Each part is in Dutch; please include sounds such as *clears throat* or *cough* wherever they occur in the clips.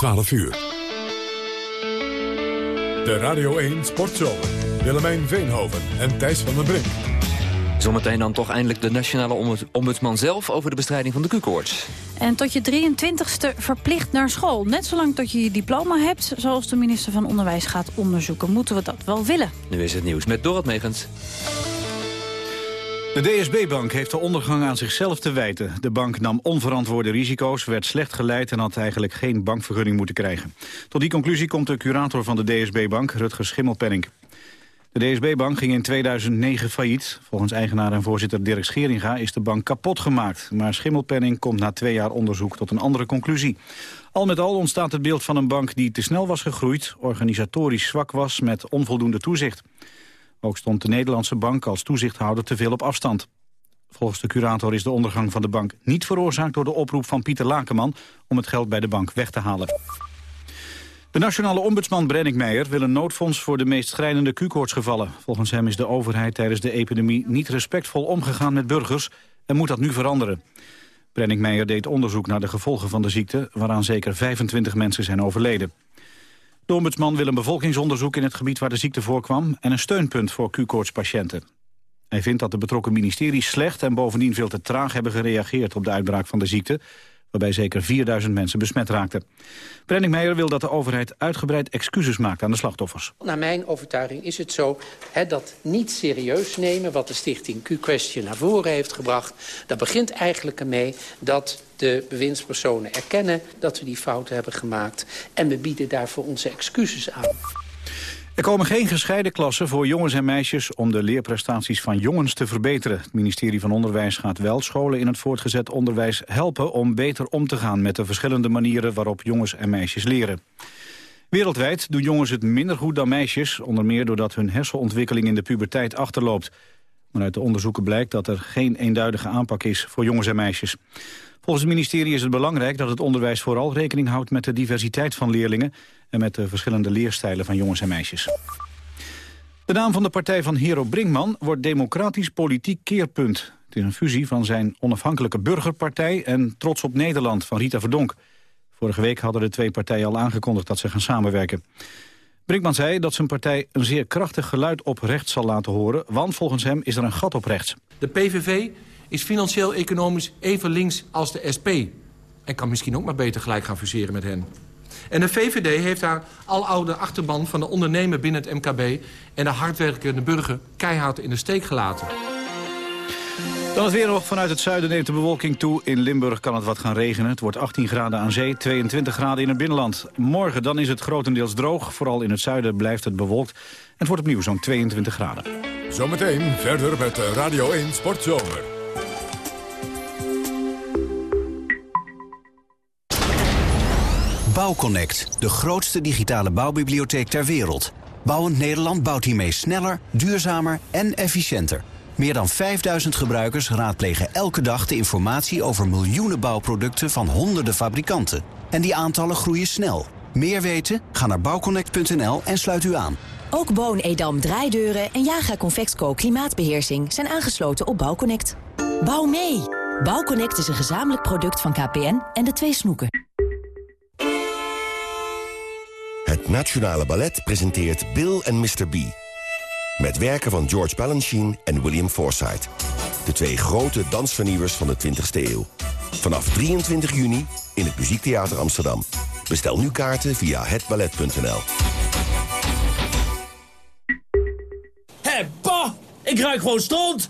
12 uur. De Radio 1 Sportshow. Willemijn Veenhoven en Thijs van den Brink. Zometeen dan toch eindelijk de nationale ombudsman zelf... over de bestrijding van de Q-koorts. En tot je 23ste verplicht naar school. Net zolang tot je je diploma hebt, zoals de minister van Onderwijs gaat onderzoeken. Moeten we dat wel willen? Nu is het nieuws met Dorot Megens. De DSB-bank heeft de ondergang aan zichzelf te wijten. De bank nam onverantwoorde risico's, werd slecht geleid... en had eigenlijk geen bankvergunning moeten krijgen. Tot die conclusie komt de curator van de DSB-bank, Rutger Schimmelpenning. De DSB-bank ging in 2009 failliet. Volgens eigenaar en voorzitter Dirk Scheringa is de bank kapot gemaakt. Maar Schimmelpenning komt na twee jaar onderzoek tot een andere conclusie. Al met al ontstaat het beeld van een bank die te snel was gegroeid... organisatorisch zwak was met onvoldoende toezicht. Ook stond de Nederlandse bank als toezichthouder te veel op afstand. Volgens de curator is de ondergang van de bank niet veroorzaakt... door de oproep van Pieter Lakenman om het geld bij de bank weg te halen. De nationale ombudsman Brennick Meijer wil een noodfonds voor de meest schrijnende Q-koortsgevallen. Volgens hem is de overheid tijdens de epidemie niet respectvol omgegaan met burgers en moet dat nu veranderen. Brennick Meijer deed onderzoek naar de gevolgen van de ziekte, waaraan zeker 25 mensen zijn overleden. De ombudsman wil een bevolkingsonderzoek in het gebied waar de ziekte voorkwam... en een steunpunt voor Q-koortspatiënten. Hij vindt dat de betrokken ministeries slecht en bovendien veel te traag hebben gereageerd op de uitbraak van de ziekte waarbij zeker 4000 mensen besmet raakten. Brenning Meijer wil dat de overheid uitgebreid excuses maakt aan de slachtoffers. Naar mijn overtuiging is het zo hè, dat niet serieus nemen... wat de stichting Q-Question naar voren heeft gebracht... dat begint eigenlijk ermee dat de bewindspersonen erkennen... dat we die fouten hebben gemaakt en we bieden daarvoor onze excuses aan. Er komen geen gescheiden klassen voor jongens en meisjes om de leerprestaties van jongens te verbeteren. Het ministerie van Onderwijs gaat wel scholen in het voortgezet onderwijs helpen om beter om te gaan met de verschillende manieren waarop jongens en meisjes leren. Wereldwijd doen jongens het minder goed dan meisjes, onder meer doordat hun hersenontwikkeling in de puberteit achterloopt. Maar uit de onderzoeken blijkt dat er geen eenduidige aanpak is voor jongens en meisjes. Volgens het ministerie is het belangrijk dat het onderwijs vooral rekening houdt met de diversiteit van leerlingen en met de verschillende leerstijlen van jongens en meisjes. De naam van de partij van Hero Brinkman wordt Democratisch Politiek Keerpunt. Het is een fusie van zijn onafhankelijke burgerpartij en Trots op Nederland van Rita Verdonk. Vorige week hadden de twee partijen al aangekondigd dat ze gaan samenwerken. Brinkman zei dat zijn partij een zeer krachtig geluid op rechts zal laten horen... want volgens hem is er een gat op rechts. De PVV is financieel-economisch even links als de SP. En kan misschien ook maar beter gelijk gaan fuseren met hen. En de VVD heeft haar aloude achterban van de ondernemer binnen het MKB... en de hardwerkende burger keihard in de steek gelaten. Dan het weer nog vanuit het zuiden neemt de bewolking toe. In Limburg kan het wat gaan regenen. Het wordt 18 graden aan zee, 22 graden in het binnenland. Morgen dan is het grotendeels droog. Vooral in het zuiden blijft het bewolkt. En het wordt opnieuw zo'n 22 graden. Zometeen verder met Radio 1 Sportzomer. Bouwconnect, de grootste digitale bouwbibliotheek ter wereld. Bouwend Nederland bouwt hiermee sneller, duurzamer en efficiënter. Meer dan 5000 gebruikers raadplegen elke dag de informatie over miljoenen bouwproducten van honderden fabrikanten. En die aantallen groeien snel. Meer weten? Ga naar bouwconnect.nl en sluit u aan. Ook Boon Edam draaideuren en Jaga Convexco klimaatbeheersing zijn aangesloten op Bouwconnect. Bouw mee! Bouwconnect is een gezamenlijk product van KPN en de twee snoeken. Het Nationale Ballet presenteert Bill en Mr. B. Met werken van George Balanchine en William Forsythe. De twee grote dansvernieuwers van de 20e eeuw. Vanaf 23 juni in het Muziektheater Amsterdam. Bestel nu kaarten via hetballet.nl. Hé, pa! Ik ruik gewoon stront!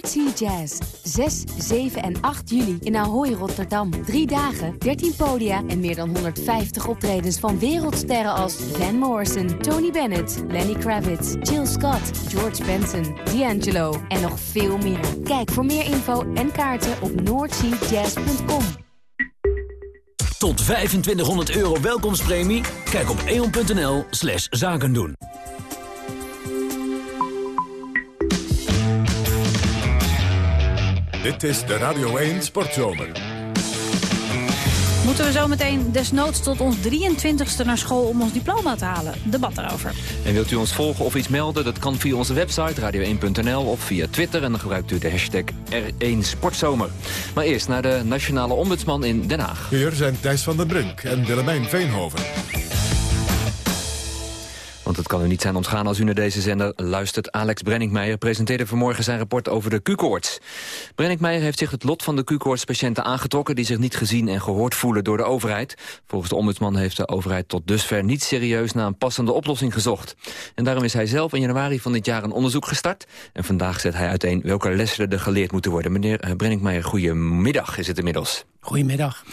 Noordsea Jazz. 6, 7 en 8 juli in Ahoy, Rotterdam. Drie dagen, 13 podia en meer dan 150 optredens van wereldsterren als Van Morrison, Tony Bennett, Lenny Kravitz, Jill Scott, George Benson, D'Angelo en nog veel meer. Kijk voor meer info en kaarten op noordseajazz.com. Tot 2500 euro welkomstpremie? Kijk op eon.nl slash zakendoen. Dit is de Radio 1 Sportzomer. Moeten we zo meteen desnoods tot ons 23ste naar school om ons diploma te halen? Debat erover. En wilt u ons volgen of iets melden? Dat kan via onze website radio1.nl of via Twitter. En dan gebruikt u de hashtag R1 Sportzomer. Maar eerst naar de Nationale Ombudsman in Den Haag. Hier zijn Thijs van den Brink en Willemijn Veenhoven. Want het kan u niet zijn ontgaan als u naar deze zender luistert. Alex Brenningmeijer presenteerde vanmorgen zijn rapport over de Q-koorts. Brenningmeijer heeft zich het lot van de Q-koortspatiënten aangetrokken... die zich niet gezien en gehoord voelen door de overheid. Volgens de ombudsman heeft de overheid tot dusver niet serieus... naar een passende oplossing gezocht. En daarom is hij zelf in januari van dit jaar een onderzoek gestart. En vandaag zet hij uiteen welke lessen er geleerd moeten worden. Meneer eh, Brenningmeijer, goedemiddag is het inmiddels. Goedemiddag.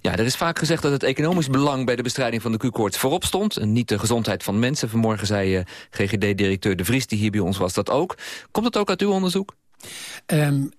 Ja, er is vaak gezegd dat het economisch belang bij de bestrijding van de Q-koorts voorop stond. En niet de gezondheid van mensen. Vanmorgen zei uh, GGD-directeur De Vries, die hier bij ons was, dat ook. Komt het ook uit uw onderzoek? Um,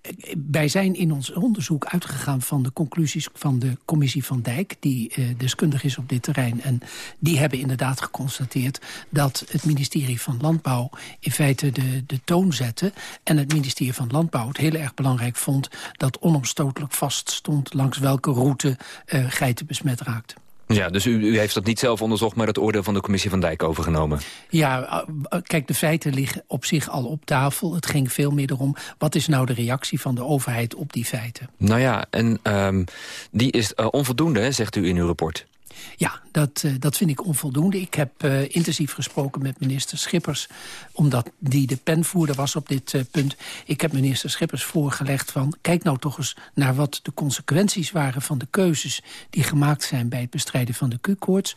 wij zijn in ons onderzoek uitgegaan van de conclusies van de commissie van Dijk... die uh, deskundig is op dit terrein. En die hebben inderdaad geconstateerd dat het ministerie van Landbouw... in feite de, de toon zette. En het ministerie van Landbouw het heel erg belangrijk vond... dat onomstotelijk vaststond langs welke route uh, geiten besmet raakten. Ja, dus u, u, heeft dat niet zelf onderzocht... maar het oordeel van de commissie van Dijk overgenomen? Ja, kijk, de feiten liggen op zich al op tafel. Het ging veel meer erom... wat is nou de reactie van de overheid op die feiten? Nou ja, en um, die is uh, onvoldoende, zegt u in uw rapport. Ja, dat, uh, dat vind ik onvoldoende. Ik heb uh, intensief gesproken met minister Schippers... omdat die de penvoerder was op dit uh, punt. Ik heb minister Schippers voorgelegd van... kijk nou toch eens naar wat de consequenties waren van de keuzes... die gemaakt zijn bij het bestrijden van de Q-koorts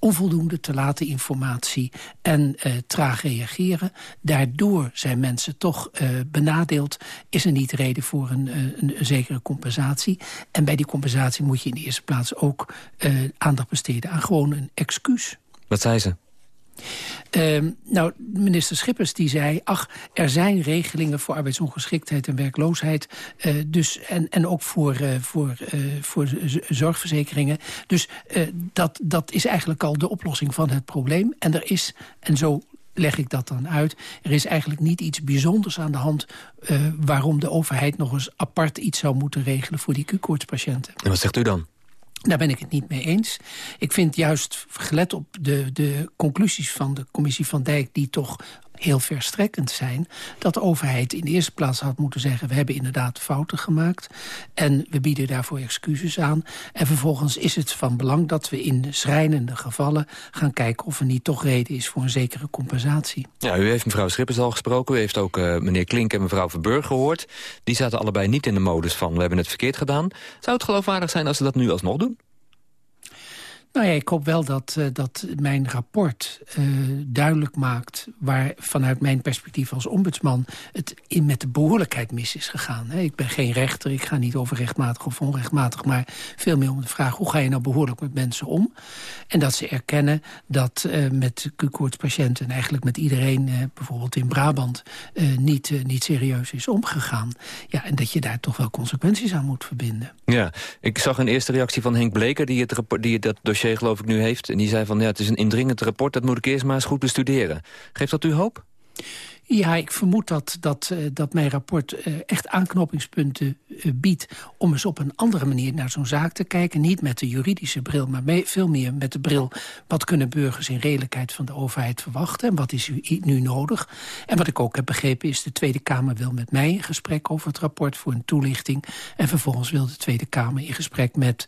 onvoldoende te late informatie en uh, traag reageren. Daardoor zijn mensen toch uh, benadeeld. Is er niet reden voor een, uh, een, een, zekere compensatie. En bij die compensatie moet je in de eerste plaats ook aandacht besteden aan gewoon een excuus. Wat zei ze? Uh, nou, minister Schippers die zei... ach, er zijn regelingen voor arbeidsongeschiktheid en werkloosheid... Uh, dus, en, en ook voor, uh, voor, uh, voor zorgverzekeringen. Dus dat, dat is eigenlijk al de oplossing van het probleem. En er is, en zo leg ik dat dan uit... er is eigenlijk niet iets bijzonders aan de hand... waarom de overheid nog eens apart iets zou moeten regelen... voor die Q-koortspatiënten. En wat zegt u dan? Daar ben ik het niet mee eens. Ik vind juist, gelet op de, de conclusies van de commissie van Dijk... die toch heel verstrekkend zijn... dat de overheid in de eerste plaats had moeten zeggen... we hebben inderdaad fouten gemaakt en we bieden daarvoor excuses aan. En vervolgens is het van belang dat we in schrijnende gevallen gaan kijken... of er niet toch reden is voor een zekere compensatie. Ja, u heeft mevrouw Schippers al gesproken. U heeft ook uh, meneer Klink en mevrouw Verburg gehoord. Die zaten allebei niet in de modus van we hebben het verkeerd gedaan. Zou het geloofwaardig zijn als ze dat nu alsnog doen? Nou ja, ik hoop wel dat, uh, dat mijn rapport uh, duidelijk maakt... waar vanuit mijn perspectief als ombudsman... het met de behoorlijkheid mis is gegaan. Ik ben geen rechter, ik ga niet over rechtmatig of onrechtmatig... maar veel meer om de vraag hoe ga je nou behoorlijk met mensen om? En dat ze erkennen dat uh, met Q-koortspatiënten... en eigenlijk met iedereen, bijvoorbeeld in Brabant... niet, niet serieus is omgegaan. Ja, en dat je daar toch wel consequenties aan moet verbinden. Ja, ik zag een eerste reactie van Henk Bleker... die, het die dat geloof ik nu heeft. En die zei van ja, het is een indringend rapport, dat moet ik eerst maar eens goed bestuderen. Geeft dat u hoop? Ja, ik vermoed dat, dat, uh, dat mijn rapport uh, echt aanknopingspunten uh, biedt... om eens op een andere manier naar zo'n zaak te kijken. Niet met de juridische bril, maar veel meer met de bril... wat kunnen burgers in redelijkheid van de overheid verwachten... en wat is nu nodig. En wat ik ook heb begrepen is... de Tweede Kamer wil met mij in gesprek over het rapport voor een toelichting... en vervolgens wil de Tweede Kamer in gesprek met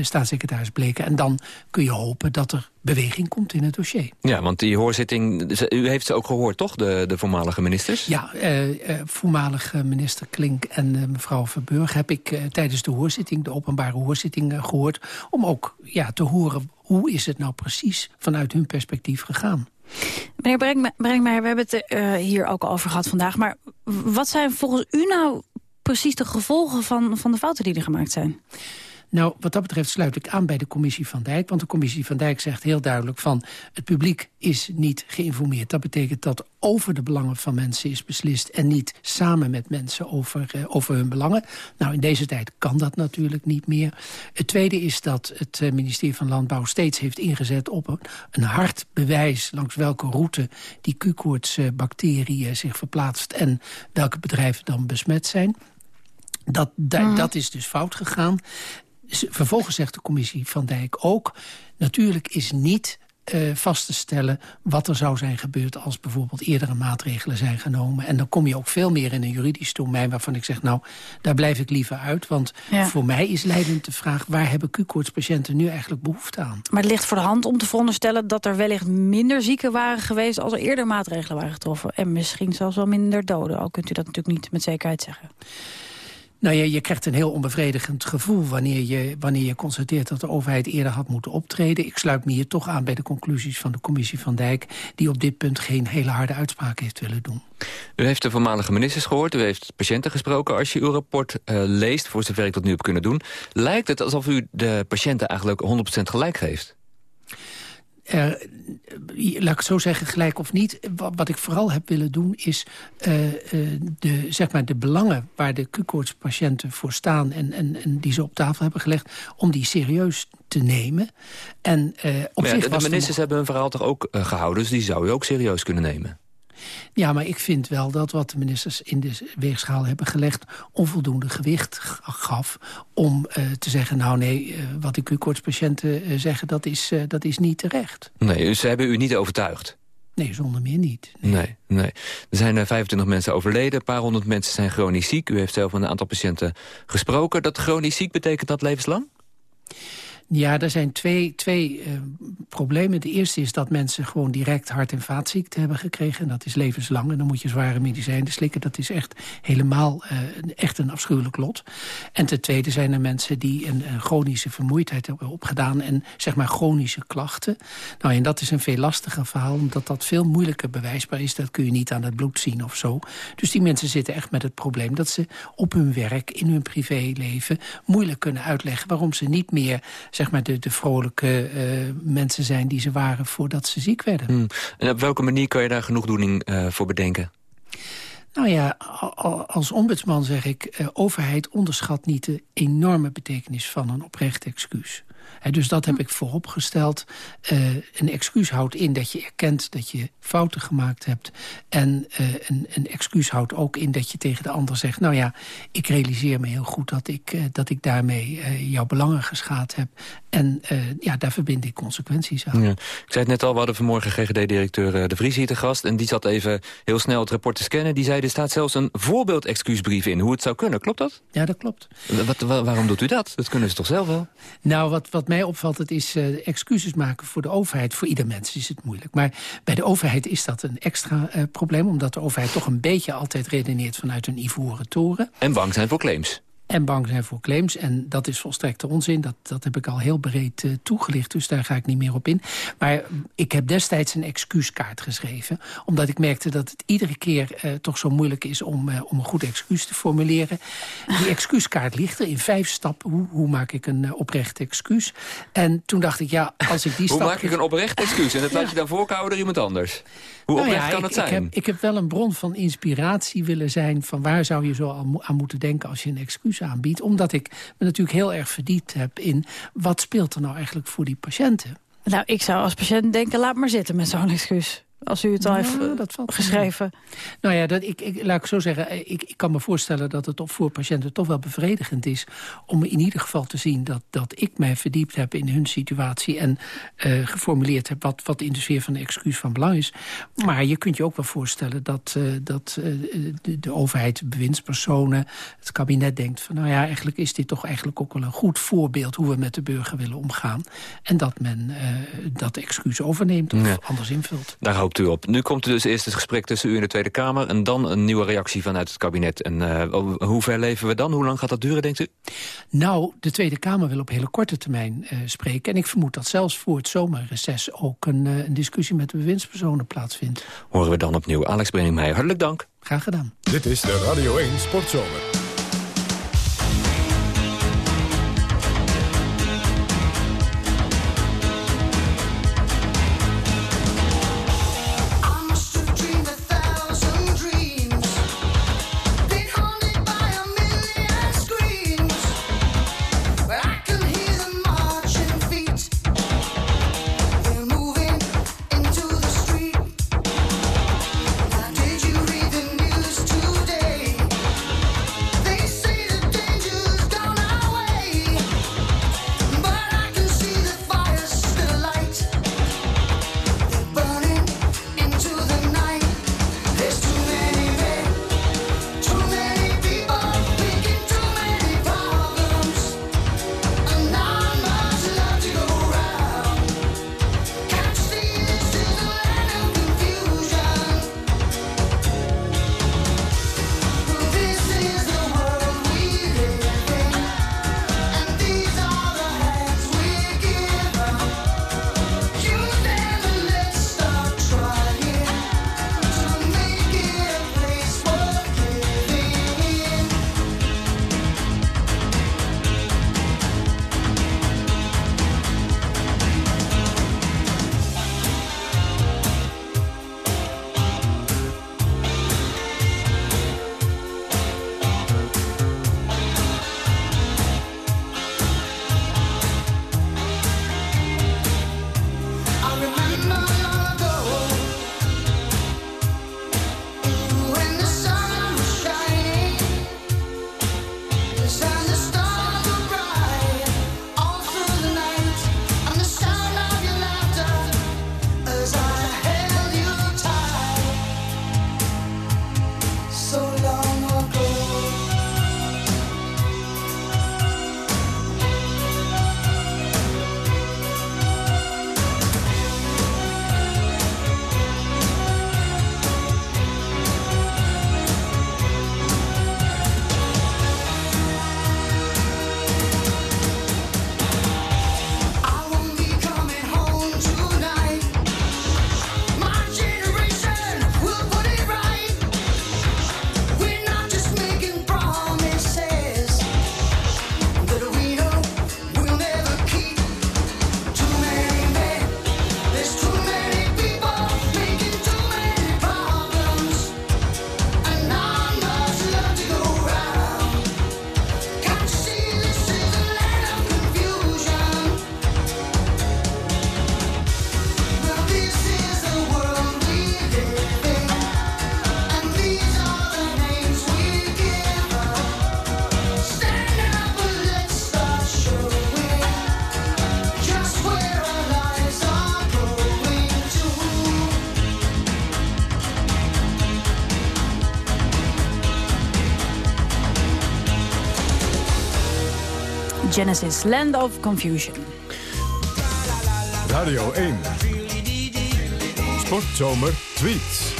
staatssecretaris Bleken. En dan kun je hopen dat er beweging komt in het dossier. Ja, want die hoorzitting, u heeft ze ook gehoord, toch, de, de voormalige ministers? Ja, uh, uh, voormalige minister Klink en uh, mevrouw Verburg... heb ik tijdens de hoorzitting, de openbare hoorzitting, gehoord... om ook ja, te horen hoe is het nou precies vanuit hun perspectief gegaan. Meneer Brengmeijer, we hebben het hier ook al over gehad vandaag... maar wat zijn volgens u nou precies de gevolgen van, van de fouten die er gemaakt zijn? Nou, wat dat betreft sluit ik aan bij de commissie Van Dijk. Want de commissie Van Dijk zegt heel duidelijk van... het publiek is niet geïnformeerd. Dat betekent dat over de belangen van mensen is beslist... en niet samen met mensen over, uh, over hun belangen. Nou, in deze tijd kan dat natuurlijk niet meer. Het tweede is dat het uh, ministerie van Landbouw steeds heeft ingezet... op een, een hard bewijs langs welke route die Q-koortsbacterie uh, zich verplaatst... en welke bedrijven dan besmet zijn. Dat, da, dat is dus fout gegaan. Vervolgens zegt de commissie Van Dijk ook... natuurlijk is niet uh, vast te stellen wat er zou zijn gebeurd... als bijvoorbeeld eerdere maatregelen zijn genomen. En dan kom je ook veel meer in een juridisch domein... waarvan ik zeg, nou, daar blijf ik liever uit. Want ja. voor mij is leidend de vraag... waar hebben Q-koortspatiënten nu eigenlijk behoefte aan? Maar het ligt voor de hand om te veronderstellen... dat er wellicht minder zieken waren geweest... als er eerder maatregelen waren getroffen. En misschien zelfs wel minder doden. Al kunt u dat natuurlijk niet met zekerheid zeggen. Nou, je, je krijgt een heel onbevredigend gevoel wanneer je, wanneer je constateert dat de overheid eerder had moeten optreden. Ik sluit me hier toch aan bij de conclusies van de commissie van Dijk... die op dit punt geen hele harde uitspraak heeft willen doen. U heeft de voormalige ministers gehoord, u heeft patiënten gesproken. Als je uw rapport uh, leest, voor zover ik dat nu heb kunnen doen... lijkt het alsof u de patiënten eigenlijk 100% gelijk geeft. Uh, laat ik het zo zeggen, gelijk of niet. Wat ik vooral heb willen doen is uh, uh, de, zeg maar de belangen... waar de Q-koortspatiënten voor staan en, en, en die ze op tafel hebben gelegd... om die serieus te nemen. En, op zich de, de ministers hebben hun verhaal toch ook gehouden... dus die zou u ook serieus kunnen nemen? Ja, maar ik vind wel dat wat de ministers in de weegschaal hebben gelegd... onvoldoende gewicht gaf om uh, te zeggen... nou nee, uh, wat de Q-koortspatiënten uh, zeggen, dat is, dat is niet terecht. Nee, dus ze hebben u niet overtuigd? Nee, zonder meer niet. Nee, nee. nee. Er zijn 25 mensen overleden, een paar honderd mensen zijn chronisch ziek. U heeft zelf met een aantal patiënten gesproken. Dat chronisch ziek betekent dat levenslang? Ja, er zijn twee, twee uh, problemen. De eerste is dat mensen gewoon direct hart- en vaatziekten hebben gekregen. En dat is levenslang. En dan moet je zware medicijnen slikken. Dat is echt helemaal uh, echt een afschuwelijk lot. En ten tweede zijn er mensen die een, een, chronische vermoeidheid hebben opgedaan. En zeg maar chronische klachten. Nou, en dat is een veel lastiger verhaal. Omdat dat veel moeilijker bewijsbaar is. Dat kun je niet aan het bloed zien of zo. Dus die mensen zitten echt met het probleem dat ze op hun werk, in hun privéleven... moeilijk kunnen uitleggen waarom ze niet meer zeg maar de, de vrolijke uh, mensen zijn die ze waren voordat ze ziek werden. Hmm. En op welke manier kan je daar genoegdoening uh, voor bedenken? Nou ja, als ombudsman zeg ik... Uh, overheid onderschat niet de enorme betekenis van een oprecht excuus. He, dus dat heb ik vooropgesteld. Uh, een excuus houdt in dat je erkent dat je fouten gemaakt hebt. En uh, een, een excuus houdt ook in dat je tegen de ander zegt... nou ja, ik realiseer me heel goed dat ik, uh, dat ik daarmee jouw belangen geschaad heb. En ja, daar verbind ik consequenties aan. Ja. Ik zei het net al, we hadden vanmorgen GGD-directeur De Vries hier te gast. En die zat even heel snel het rapport te scannen. Die zei, er staat zelfs een voorbeeld-excuusbrief in. Hoe het zou kunnen, klopt dat? Ja, dat klopt. Wat, waarom doet u dat? Dat kunnen ze toch zelf wel? Nou, wat, wat mij opvalt, het is uh, excuses maken voor de overheid. Voor ieder mens is het moeilijk. Maar bij de overheid is dat een extra uh, probleem... omdat de overheid toch een beetje altijd redeneert vanuit een ivoren toren. En bang zijn voor claims en bang zijn voor claims. En dat is volstrekte onzin. Dat, dat heb ik al heel breed uh, toegelicht, dus daar ga ik niet meer op in. Maar ik heb destijds een excuuskaart geschreven. Omdat ik merkte dat het iedere keer uh, toch zo moeilijk is om, uh, om een goed excuus te formuleren. Die excuuskaart ligt er in vijf stappen. Hoe, hoe maak ik een oprecht excuus? En toen dacht ik, ja, als ik die Hoe stap... maak ik een oprecht excuus? En dat laat je dan voorkouden door iemand anders? Hoe oprecht nou ja, kan het zijn? Ik heb, ik heb wel een bron van inspiratie willen zijn... van waar zou je zo aan moeten denken als je een excuus aanbiedt. Omdat ik me natuurlijk heel erg verdiept heb in... wat speelt er nou eigenlijk voor die patiënten? Nou, ik zou als patiënt denken, laat maar zitten met zo'n excuus. Als u het al Ja, heeft dat valt geschreven. Nou ja, dat, ik, ik, laat ik zo zeggen, ik, ik kan me voorstellen dat het voor patiënten toch wel bevredigend is... om in ieder geval te zien dat, dat ik mij verdiept heb in hun situatie... en uh, geformuleerd heb wat, wat in de sfeer van de excuus van belang is. Maar je kunt je ook wel voorstellen dat, uh, dat uh, de, de overheid, de bewindspersonen... het kabinet denkt van, nou ja, eigenlijk is dit toch eigenlijk ook wel een goed voorbeeld... hoe we met de burger willen omgaan. En dat men dat excuus overneemt of Ja. anders invult. Daar hoopt u op. Nu komt er dus eerst het gesprek tussen u en de Tweede Kamer... en dan een nieuwe reactie vanuit het kabinet. En uh, hoe ver leven we dan? Hoe lang gaat dat duren, denkt u? Nou, de Tweede Kamer wil op hele korte termijn uh, spreken. En ik vermoed dat zelfs voor het zomerreces ook een, uh, een discussie met de bewindspersonen plaatsvindt. Horen we dan opnieuw. Alex Brenningmeijer, hartelijk dank. Graag gedaan. Dit is de Radio 1 Sportzomer. Genesis, Land of Confusion. Radio 1. Sportzomer tweets.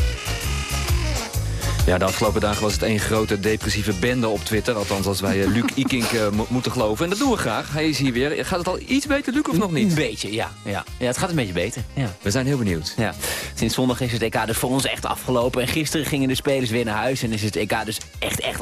Ja, de afgelopen dagen was het één grote depressieve bende op Twitter. Althans, als wij eh, Luc *laughs* Ikink eh, mo- moeten geloven. En dat doen we graag. Hij is hier weer. Gaat het al iets beter, Luc, of nog niet? Een beetje, ja. ja. ja het gaat een beetje beter. Ja. We zijn heel benieuwd. Ja. Sinds zondag is het EK dus voor ons echt afgelopen. En gisteren gingen de spelers weer naar huis. En is het EK dus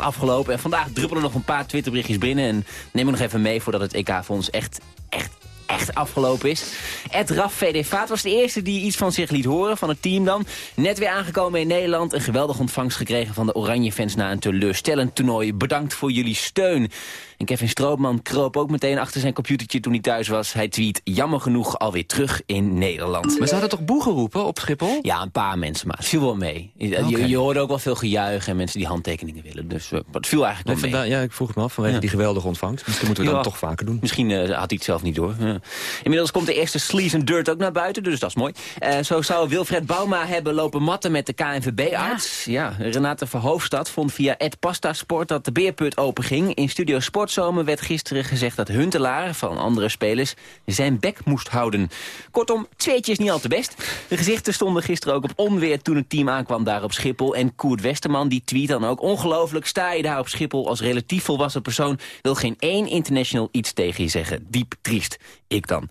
afgelopen. En vandaag druppelen nog een paar Twitterberichtjes binnen. En neem er nog even mee voordat het EK voor ons echt, echt, echt afgelopen is. Ed Raf VD Vaat was de eerste die iets van zich liet horen, van het team dan. Net weer aangekomen in Nederland. Een geweldige ontvangst gekregen van de Oranje fans na een teleurstellend toernooi. Bedankt voor jullie steun. En Kevin Stroopman kroop ook meteen achter zijn computertje toen hij thuis was. Hij tweet, jammer genoeg alweer terug in Nederland. Maar ze hadden toch boe geroepen op Schiphol? Ja, een paar mensen, maar het viel wel mee. Je, Oké. je, je hoorde ook wel veel gejuich en mensen die handtekeningen willen. Dus eh, het viel eigenlijk wel mee. ja, ik vroeg het me af vanwege Ja. die geweldige ontvangst. Misschien moeten we Ja. dat toch vaker doen. Misschien eh, had hij het zelf niet door. Ja. Inmiddels komt de eerste Sleaze en Dirt ook naar buiten, dus dat is mooi. Eh, zo zou Wilfred Bouma hebben lopen matten met de KNVB-arts. Ja. Renate Verhoofdstad vond via Ed Pasta Sport dat de beerput open ging. In Studio Sportzomer werd gisteren gezegd dat Huntelaar, van andere spelers, zijn bek moest houden. Kortom, tweetje is niet al te best. De gezichten stonden gisteren ook op onweer toen het team aankwam daar op Schiphol. En Koert Westerman die tweet dan ook, ongelooflijk sta je daar op Schiphol als relatief volwassen persoon. Wil geen één international iets tegen je zeggen. Diep triest. Ik dan.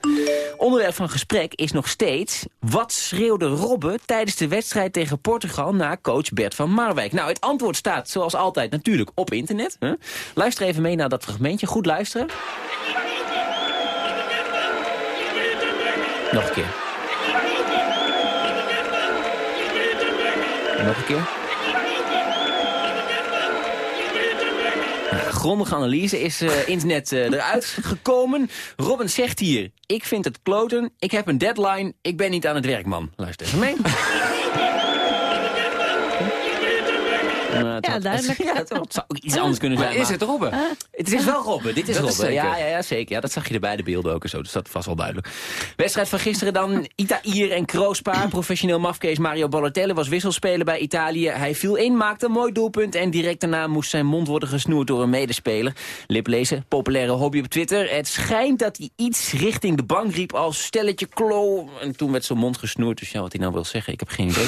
Onderwerp van gesprek is nog steeds... wat schreeuwde Robben tijdens de wedstrijd tegen Portugal... naar coach Bert van Marwijk? Nou, het antwoord staat zoals altijd natuurlijk op internet. Luister even mee naar dat fragmentje. Goed luisteren. Nog een keer. Nog een keer. Nou, grondige analyse is eh, internet eh, eruit gekomen. Robin zegt hier, ik vind het kloten, ik heb een deadline, ik ben niet aan het werk, man. Luister even mee. Het Ja, had- duidelijk. *laughs* Ja, het, zou ook iets anders kunnen zijn. Maar is het Robben? Het is wel Robben, dit is Dat is Robben. ja, zeker. ja, ja, zeker. Ja, dat zag je er bij de beelden ook en zo, dus dat was wel duidelijk. Wedstrijd van gisteren dan. Itaïr en Kroospa. *clears throat* Professioneel mafkees Mario Balotelli was wisselspeler bij Italië. Hij viel in, maakte een mooi doelpunt en direct daarna moest zijn mond worden gesnoerd door een medespeler. Liplezen, populaire hobby op Twitter. Het schijnt dat hij iets richting de bank riep als stelletje klo. En toen werd zijn mond gesnoerd, dus ja, wat hij nou wil zeggen, ik heb geen idee.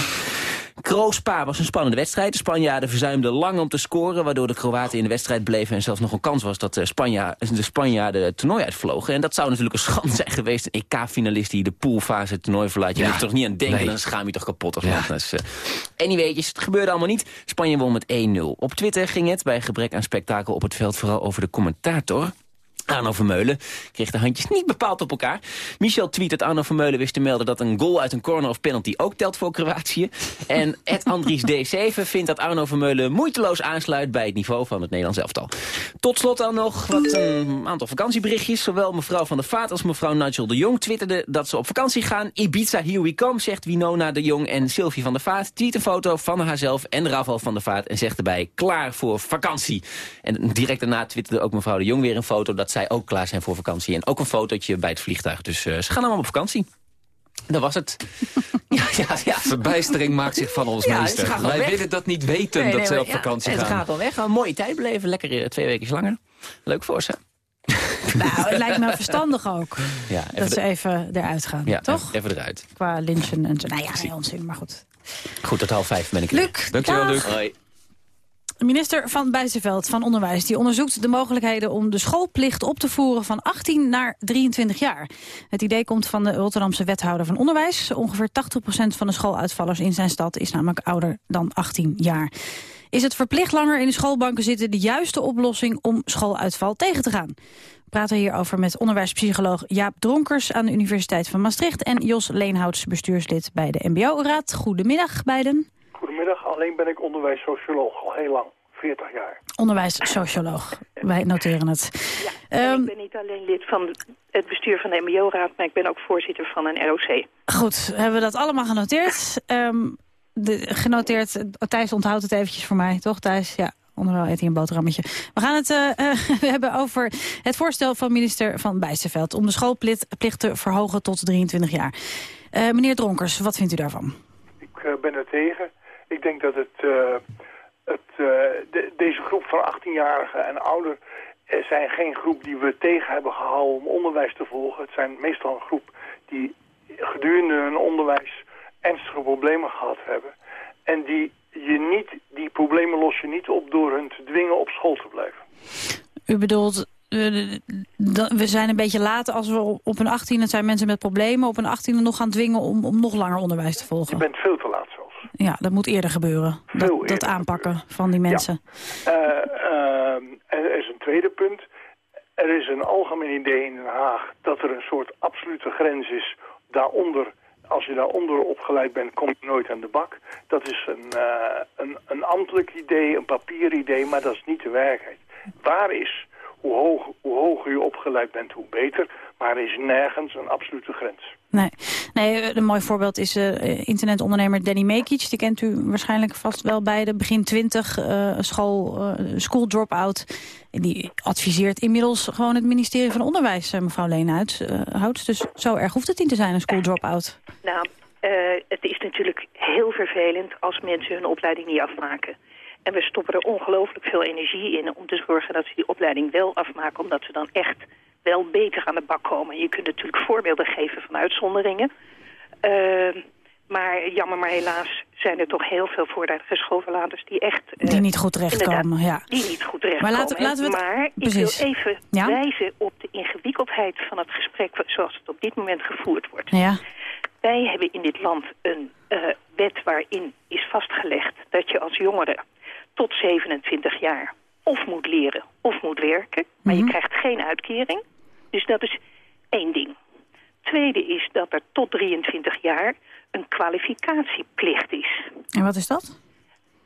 Kroospa was een spannende wedstrijd. De Spanjaarden verzuimden lang om te scoren... waardoor de Kroaten in de wedstrijd bleven... en zelfs nog een kans was dat de, Spanja de Spanjaarden het toernooi uitvlogen. En dat zou natuurlijk een schande zijn geweest. Een EK-finalist die de poolfase het toernooi verlaat. Je Ja. moet er toch niet aan denken, Nee. dan schaam je toch kapot. Als Ja. Dus, eh, anyway, het gebeurde allemaal niet. Spanje won met 1-0. Op Twitter ging het bij gebrek aan spektakel op het veld... vooral over de commentator... Arno Vermeulen kreeg de handjes niet bepaald op elkaar. Michel tweet dat Arno Vermeulen wist te melden... dat een goal uit een corner of penalty ook telt voor Kroatië. En Ed Andries *laughs* D7 vindt dat Arno Vermeulen moeiteloos aansluit... bij het niveau van het Nederlands elftal. Tot slot dan nog wat een aantal vakantieberichtjes. Zowel mevrouw Van der Vaart als mevrouw Nigel de Jong twitterden... dat ze op vakantie gaan. Ibiza, here we come, zegt Winona de Jong en Sylvie van der Vaart. Tweet een foto van haarzelf en Raval van der Vaart... en zegt erbij, klaar voor vakantie. En direct daarna twitterde ook mevrouw de Jong weer een foto... dat zij ook klaar zijn voor vakantie. En ook een fotootje bij het vliegtuig. Dus eh, ze gaan allemaal op vakantie. Dat was het. *laughs* ja, ja, ja. Verbijstering maakt zich van ons Ja, meester. Wij weg. willen dat niet weten, Nee, dat nee, ze op ja, vakantie en gaan. Ze gaan gewoon weg. Een mooie tijd beleven. Lekker eh, twee weken langer. Leuk voor ze. *laughs* Nou, het lijkt me verstandig ook. Ja, dat ze even eruit gaan, ja, toch? Even eruit. Qua lynchen en zo. Nou ja, nee, onzin, maar goed. Goed, tot half vijf ben ik er. Luc, Dankjewel, dag. Luc. Hoi. Minister van Bijsterveld van Onderwijs die onderzoekt de mogelijkheden om de schoolplicht op te voeren van 18 naar 23 jaar. Het idee komt van de Rotterdamse wethouder van Onderwijs. Ongeveer 80% van de schooluitvallers in zijn stad is namelijk ouder dan 18 jaar. Is het verplicht langer in de schoolbanken zitten de juiste oplossing om schooluitval tegen te gaan? We praten hierover met onderwijspsycholoog Jaap Dronkers aan de Universiteit van Maastricht en Jos Leenhouts, bestuurslid bij de MBO-raad. Goedemiddag beiden. Goedemiddag, alleen ben ik onderwijssocioloog al heel lang, 40 jaar. Onderwijssocioloog. Wij noteren het. Ehm, ik ben niet alleen lid van het bestuur van de MBO-raad, maar ik ben ook voorzitter van een ROC. Goed, hebben we dat allemaal genoteerd. Ehm, de, genoteerd, Thijs onthoudt het eventjes voor mij, toch Thijs? Ja, onderwijl eet hij een boterhammetje. We gaan het eh, *laughs* eh, hebben over het voorstel van minister Van Bijsterveld... om de schoolplicht plicht te verhogen tot 23 jaar. Eh, meneer Dronkers, wat vindt u daarvan? Ik eh, ben er tegen. Ik denk dat het, eh, het, eh, de- deze groep van 18-jarigen en ouder zijn geen groep die we tegen hebben gehouden om onderwijs te volgen. Het zijn meestal een groep die gedurende hun onderwijs ernstige problemen gehad hebben. En die, je niet, die problemen los je niet op door hun te dwingen op school te blijven. U bedoelt, eh, we zijn een beetje laat als we op een 18e het zijn mensen met problemen... op een 18e nog gaan dwingen om, om nog langer onderwijs te Je volgen. bent veel te laat. Ja, dat moet eerder gebeuren. Dat, Veel dat eerder aanpakken van die mensen. Eh, ehm, er is een tweede punt. Er is een algemeen idee in Den Haag dat er een soort absolute grens is. Daaronder, als je daaronder opgeleid bent, kom je nooit aan de bak. Dat is een, eh, een, een ambtelijk idee, een papieridee, maar dat is niet de werkelijkheid. Waar is, hoe, hoog, hoe hoger je opgeleid bent, hoe beter. Maar er is nergens een absolute grens. Nee, nee eh, een mooi voorbeeld is eh, internetondernemer Danny Mekic. Die kent u waarschijnlijk vast wel beide. Begin 20, eh, school, school drop-out. En die adviseert inmiddels gewoon het ministerie van Onderwijs, mevrouw Leenhuis. houdt. Dus zo erg hoeft het niet te zijn, een school drop-out. Nou, eh, het is natuurlijk heel vervelend als mensen hun opleiding niet afmaken. En we stoppen er ongelooflijk veel energie in om te zorgen dat ze die opleiding wel afmaken. Omdat ze dan echt wel beter aan de bak komen. Je kunt natuurlijk voorbeelden geven van uitzonderingen. Eh, maar jammer maar helaas zijn er toch heel veel voordadige schoolverlaters die echt... eh, Die niet goed terechtkomen, ja. Die niet goed terechtkomen. Maar laten- laten we het- Maar Precies. ik wil even Ja? wijzen op de ingewikkeldheid van het gesprek zoals het op dit moment gevoerd wordt. Ja. Wij hebben in dit land een eh, wet waarin is vastgelegd dat je als jongere tot 27 jaar of moet leren of moet werken. Maar Mhm. je krijgt geen uitkering. Dus dat is één ding. Tweede is dat er tot 23 jaar een kwalificatieplicht is. En wat is dat?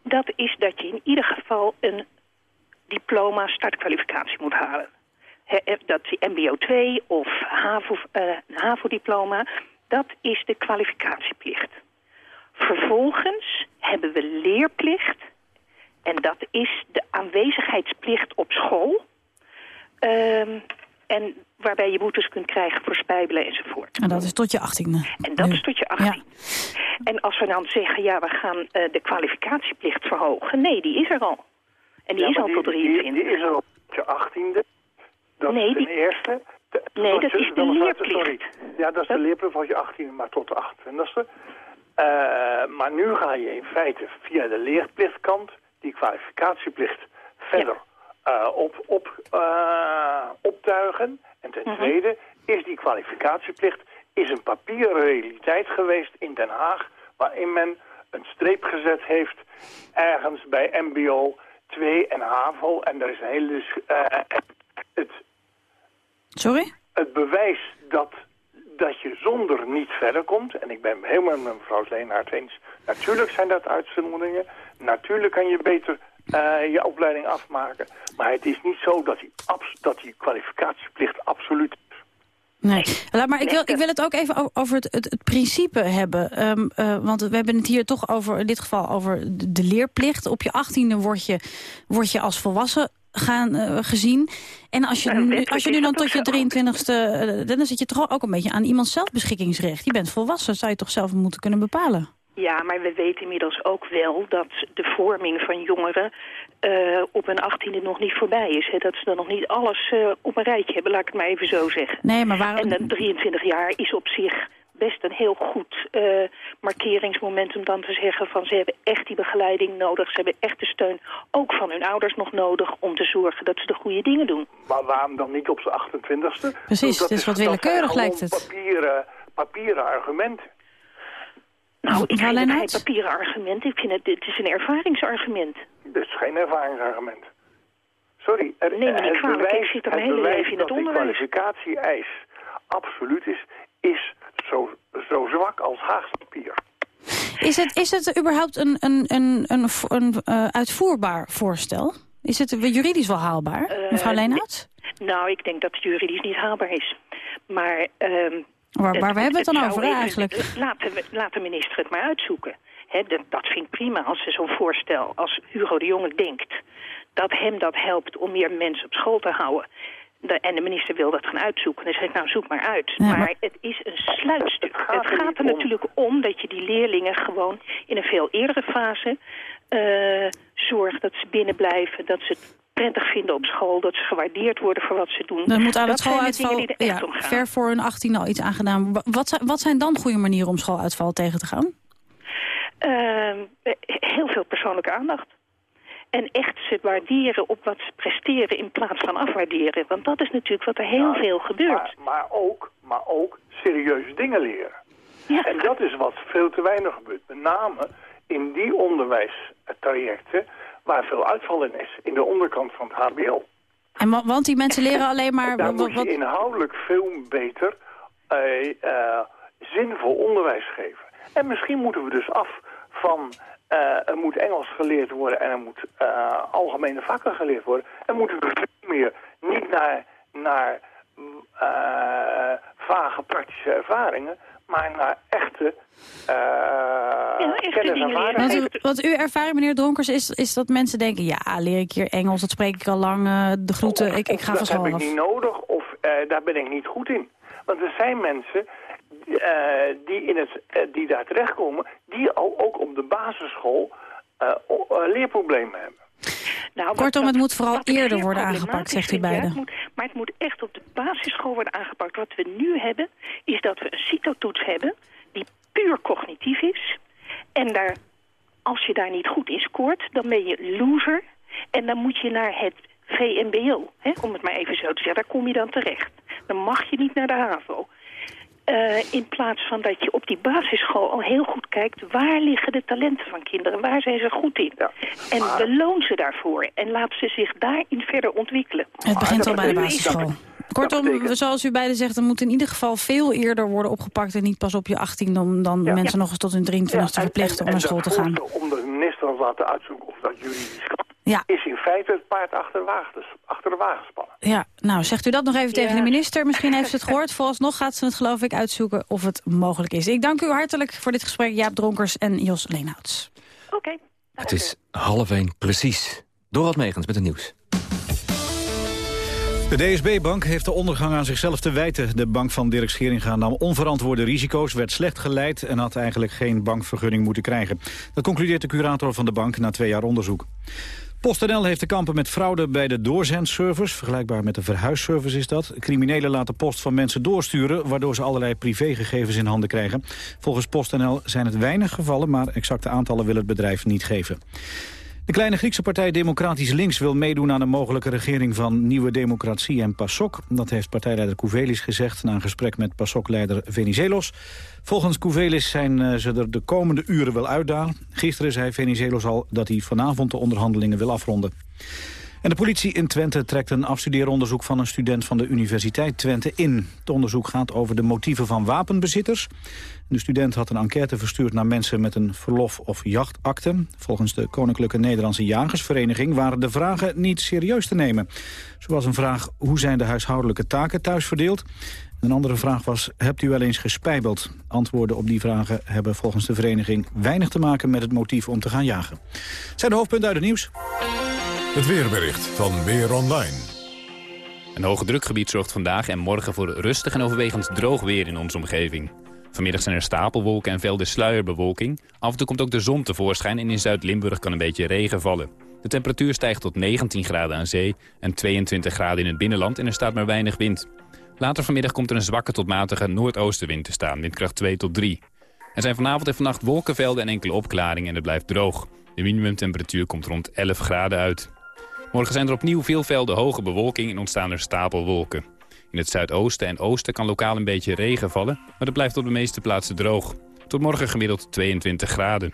Dat is dat je in ieder geval een diploma startkwalificatie moet halen. He, eh, dat MBO 2 of HAVO, een HAVO-diploma. Dat is de kwalificatieplicht. Vervolgens hebben we leerplicht. En dat is de aanwezigheidsplicht op school. Ehm, en waarbij je boetes kunt krijgen voor spijbelen enzovoort. En dat is tot je achttiende. En dat Nu. is tot je 18. En als we dan zeggen, ja, we gaan eh, de kwalificatieplicht verhogen. Nee, die is er al. En die Ja, is al tot Die, 23. die is er op je achttiende. Dat Nee, is ten die- eerste. De- Nee, tot dat je- is de leerplicht. Sorry. Ja, dat is de leerplicht van je achttiende, maar tot de 28ste. Eh, maar nu ga je in feite via de leerplichtkant die kwalificatieplicht verder eh, op, op, eh, optuigen. En ten Mhm. tweede is die kwalificatieplicht is een papieren realiteit geweest in Den Haag... waarin men een streep gezet heeft ergens bij mbo 2 en HAVO. En er is een hele... eh, het, Sorry? het bewijs dat, dat je zonder niet verder komt... en ik ben helemaal met mevrouw Leenaert eens... natuurlijk zijn dat uitzonderingen. Natuurlijk kan je beter eh, je opleiding afmaken. Maar het is niet zo dat die, abs- dat die kwalificatieplicht absoluut is. Nee, Laat maar ik wil, ik wil het ook even over het, het, het principe hebben. Ehm, eh, want we hebben het hier toch over, in dit geval over de leerplicht. Op je achttiende word je, word je als volwassen gaan eh, gezien. En als je, nu, als je nu dan tot je ook zo. 23ste... eh, dan zit je toch ook een beetje aan iemands zelfbeschikkingsrecht. Je bent volwassen, zou je toch zelf moeten kunnen bepalen. Ja, maar we weten inmiddels ook wel dat de vorming van jongeren eh, op hun achttiende nog niet voorbij is. Hè? Dat ze dan nog niet alles eh, op een rijtje hebben, laat ik het maar even zo zeggen. Nee, maar waarom... En dan 23 jaar is op zich best een heel goed eh, markeringsmoment om dan te zeggen van ze hebben echt die begeleiding nodig. Ze hebben echt de steun ook van hun ouders nog nodig om te zorgen dat ze de goede dingen doen. Maar waarom dan niet op zijn 28ste? Precies, Dat het is wat dat willekeurig, lijkt het. Papieren, papieren argumenten. Nou, ik vind het geen papieren argument. Ik vind het, het is een ervaringsargument. Dat is geen ervaringsargument. Sorry, er, het kwalijk, ik bewijs, zit al mijn hele leven in dat het onderwijs. kwalificatie-eis absoluut is, is zo, zo zwak als Haags papier. Is het, is het überhaupt een, een, een, een, een eh, uitvoerbaar voorstel? Is het juridisch wel haalbaar, Eh, mevrouw Leenaerts? Nou, ik denk dat het juridisch niet haalbaar is. Maar... ehm, Waar, waar we hebben we het dan zou *laughs* over eigenlijk? Laten we, laat de minister het maar uitzoeken. Hè, dat, dat vind ik prima als ze zo'n voorstel, als Hugo de Jonge denkt... dat hem dat helpt om meer mensen op school te houden... De, en de minister wil dat gaan uitzoeken. Dan zeg ik, nou, zoek maar uit. Ja, maar- maar... het is een sluitstuk. Het gaat Het er gaat, niet er om. natuurlijk om dat je die leerlingen gewoon in een veel eerdere fase... eh zorgt dat ze binnen blijven, dat ze prettig vinden op school, dat ze gewaardeerd worden voor wat ze doen. Dan moet het schooluitval er ja, ver voor hun 18 al iets aangedaan. Wa- Wat, zijn- wat zijn dan goede manieren om schooluitval tegen te gaan? Ehm, eh, heel veel persoonlijke aandacht. En echt ze waarderen op wat ze presteren in plaats van afwaarderen. Want dat is natuurlijk wat er heel veel gebeurt. Maar, maar, ook, maar ook serieuze dingen leren. En dat is wat veel te weinig gebeurt. Met name in die onderwijstrajecten waar veel uitval in is. In de onderkant van het hbo. En, wa- want die mensen leren *laughs* alleen maar... Daar moet je inhoudelijk veel beter eh, eh, zinvol onderwijs geven. En misschien moeten we dus af van... eh, er moet Engels geleerd worden en er moet algemene vakken geleerd worden. En moeten we veel meer niet naar, naar eh, vage praktische ervaringen... maar naar echte, eh kennis en vaardigheden. U- wat uw ervaring, meneer Dronkers, is, is dat mensen denken... ja, leer ik hier Engels, dat spreek ik al lang, eh, de groeten, ik, ik ga van dat school heb af. ik niet nodig of eh, daar ben ik niet goed in. Want er zijn mensen eh, die, in het, die daar terechtkomen... die al ook op de basisschool leerproblemen hebben. Nou, Kortom, het moet vooral eerder worden aangepakt, zegt u ja, beiden. maar het moet echt op de basisschool worden aangepakt. Wat we nu hebben, is dat we een CITO-toets hebben... die puur cognitief is. En daar, als je daar niet goed in scoort, dan ben je loser. En dan moet je naar het VMBO, hè, om het maar even zo te zeggen. Daar kom je dan terecht. Dan mag je niet naar de HAVO. Eh, in plaats van dat je op die basisschool al heel goed kijkt... waar liggen de talenten van kinderen, waar zijn ze goed in? En beloon ze daarvoor en laat ze zich daarin verder ontwikkelen. Het begint al bij de basisschool. Kortom, zoals u beiden zegt, er moet in ieder geval veel eerder worden opgepakt... en niet pas op je 18 om dan mensen nog eens tot hun 23 te verplichten om naar school te gaan. om de minister te laten uitzoeken of dat kan... Ja. is in feite het paard achter de wagen, dus achter de wagen spannen. Ja, nou, zegt u dat nog even tegen Ja. de minister. Misschien heeft ze het *laughs* gehoord. Vooralsnog gaat ze het geloof ik uitzoeken of het mogelijk is. Ik dank u hartelijk voor dit gesprek, Jaap Dronkers en Jos Leenhouts. Oké. Het is half één precies. Dorot Megens met het nieuws. De DSB-bank heeft de ondergang aan zichzelf te wijten. De bank van Dirk Scheringa nam onverantwoorde risico's, werd slecht geleid... en had eigenlijk geen bankvergunning moeten krijgen. Dat concludeert de curator van de bank na twee jaar onderzoek. PostNL heeft te kampen met fraude bij de doorzendservice. Vergelijkbaar met de verhuisservice is dat. Criminelen laten post van mensen doorsturen... waardoor ze allerlei privégegevens in handen krijgen. Volgens PostNL zijn het weinig gevallen... maar exacte aantallen wil het bedrijf niet geven. De kleine Griekse partij Democratisch Links wil meedoen aan een mogelijke regering van Nieuwe Democratie en PASOK. Dat heeft partijleider Kouvelis gezegd na een gesprek met PASOK-leider Venizelos. Volgens Kouvelis zijn eh, ze er de komende uren wel uitdaan. Gisteren zei Venizelos al dat hij vanavond de onderhandelingen wil afronden. En de politie in Twente trekt een afstudeeronderzoek van een student van de Universiteit Twente in. Het onderzoek gaat over de motieven van wapenbezitters. De student had een enquête verstuurd naar mensen met een verlof- of jachtakte. Volgens de Koninklijke Nederlandse Jagersvereniging waren de vragen niet serieus te nemen. Zo was een vraag, hoe zijn de huishoudelijke taken thuis verdeeld? Een andere vraag was, hebt u wel eens gespijbeld? Antwoorden op die vragen hebben volgens de vereniging weinig te maken met het motief om te gaan jagen. Zijn de hoofdpunten uit het nieuws. Het weerbericht van Weer Online. Een hoge drukgebied zorgt vandaag en morgen voor rustig en overwegend droog weer in onze omgeving. Vanmiddag zijn er stapelwolken en velden sluierbewolking. Af en toe komt ook de zon tevoorschijn en in Zuid-Limburg kan een beetje regen vallen. De temperatuur stijgt tot 19 graden aan zee en 22 graden in het binnenland en er staat maar weinig wind. Later vanmiddag komt er een zwakke tot matige noordoostenwind te staan, windkracht 2 tot 3. Er zijn vanavond en vannacht wolkenvelden en enkele opklaringen en het blijft droog. De minimumtemperatuur komt rond 11 graden uit. Morgen zijn er opnieuw veel velden hoge bewolking en ontstaan er stapelwolken. In het zuidoosten en oosten kan lokaal een beetje regen vallen, maar het blijft op de meeste plaatsen droog. Tot morgen gemiddeld 22 graden.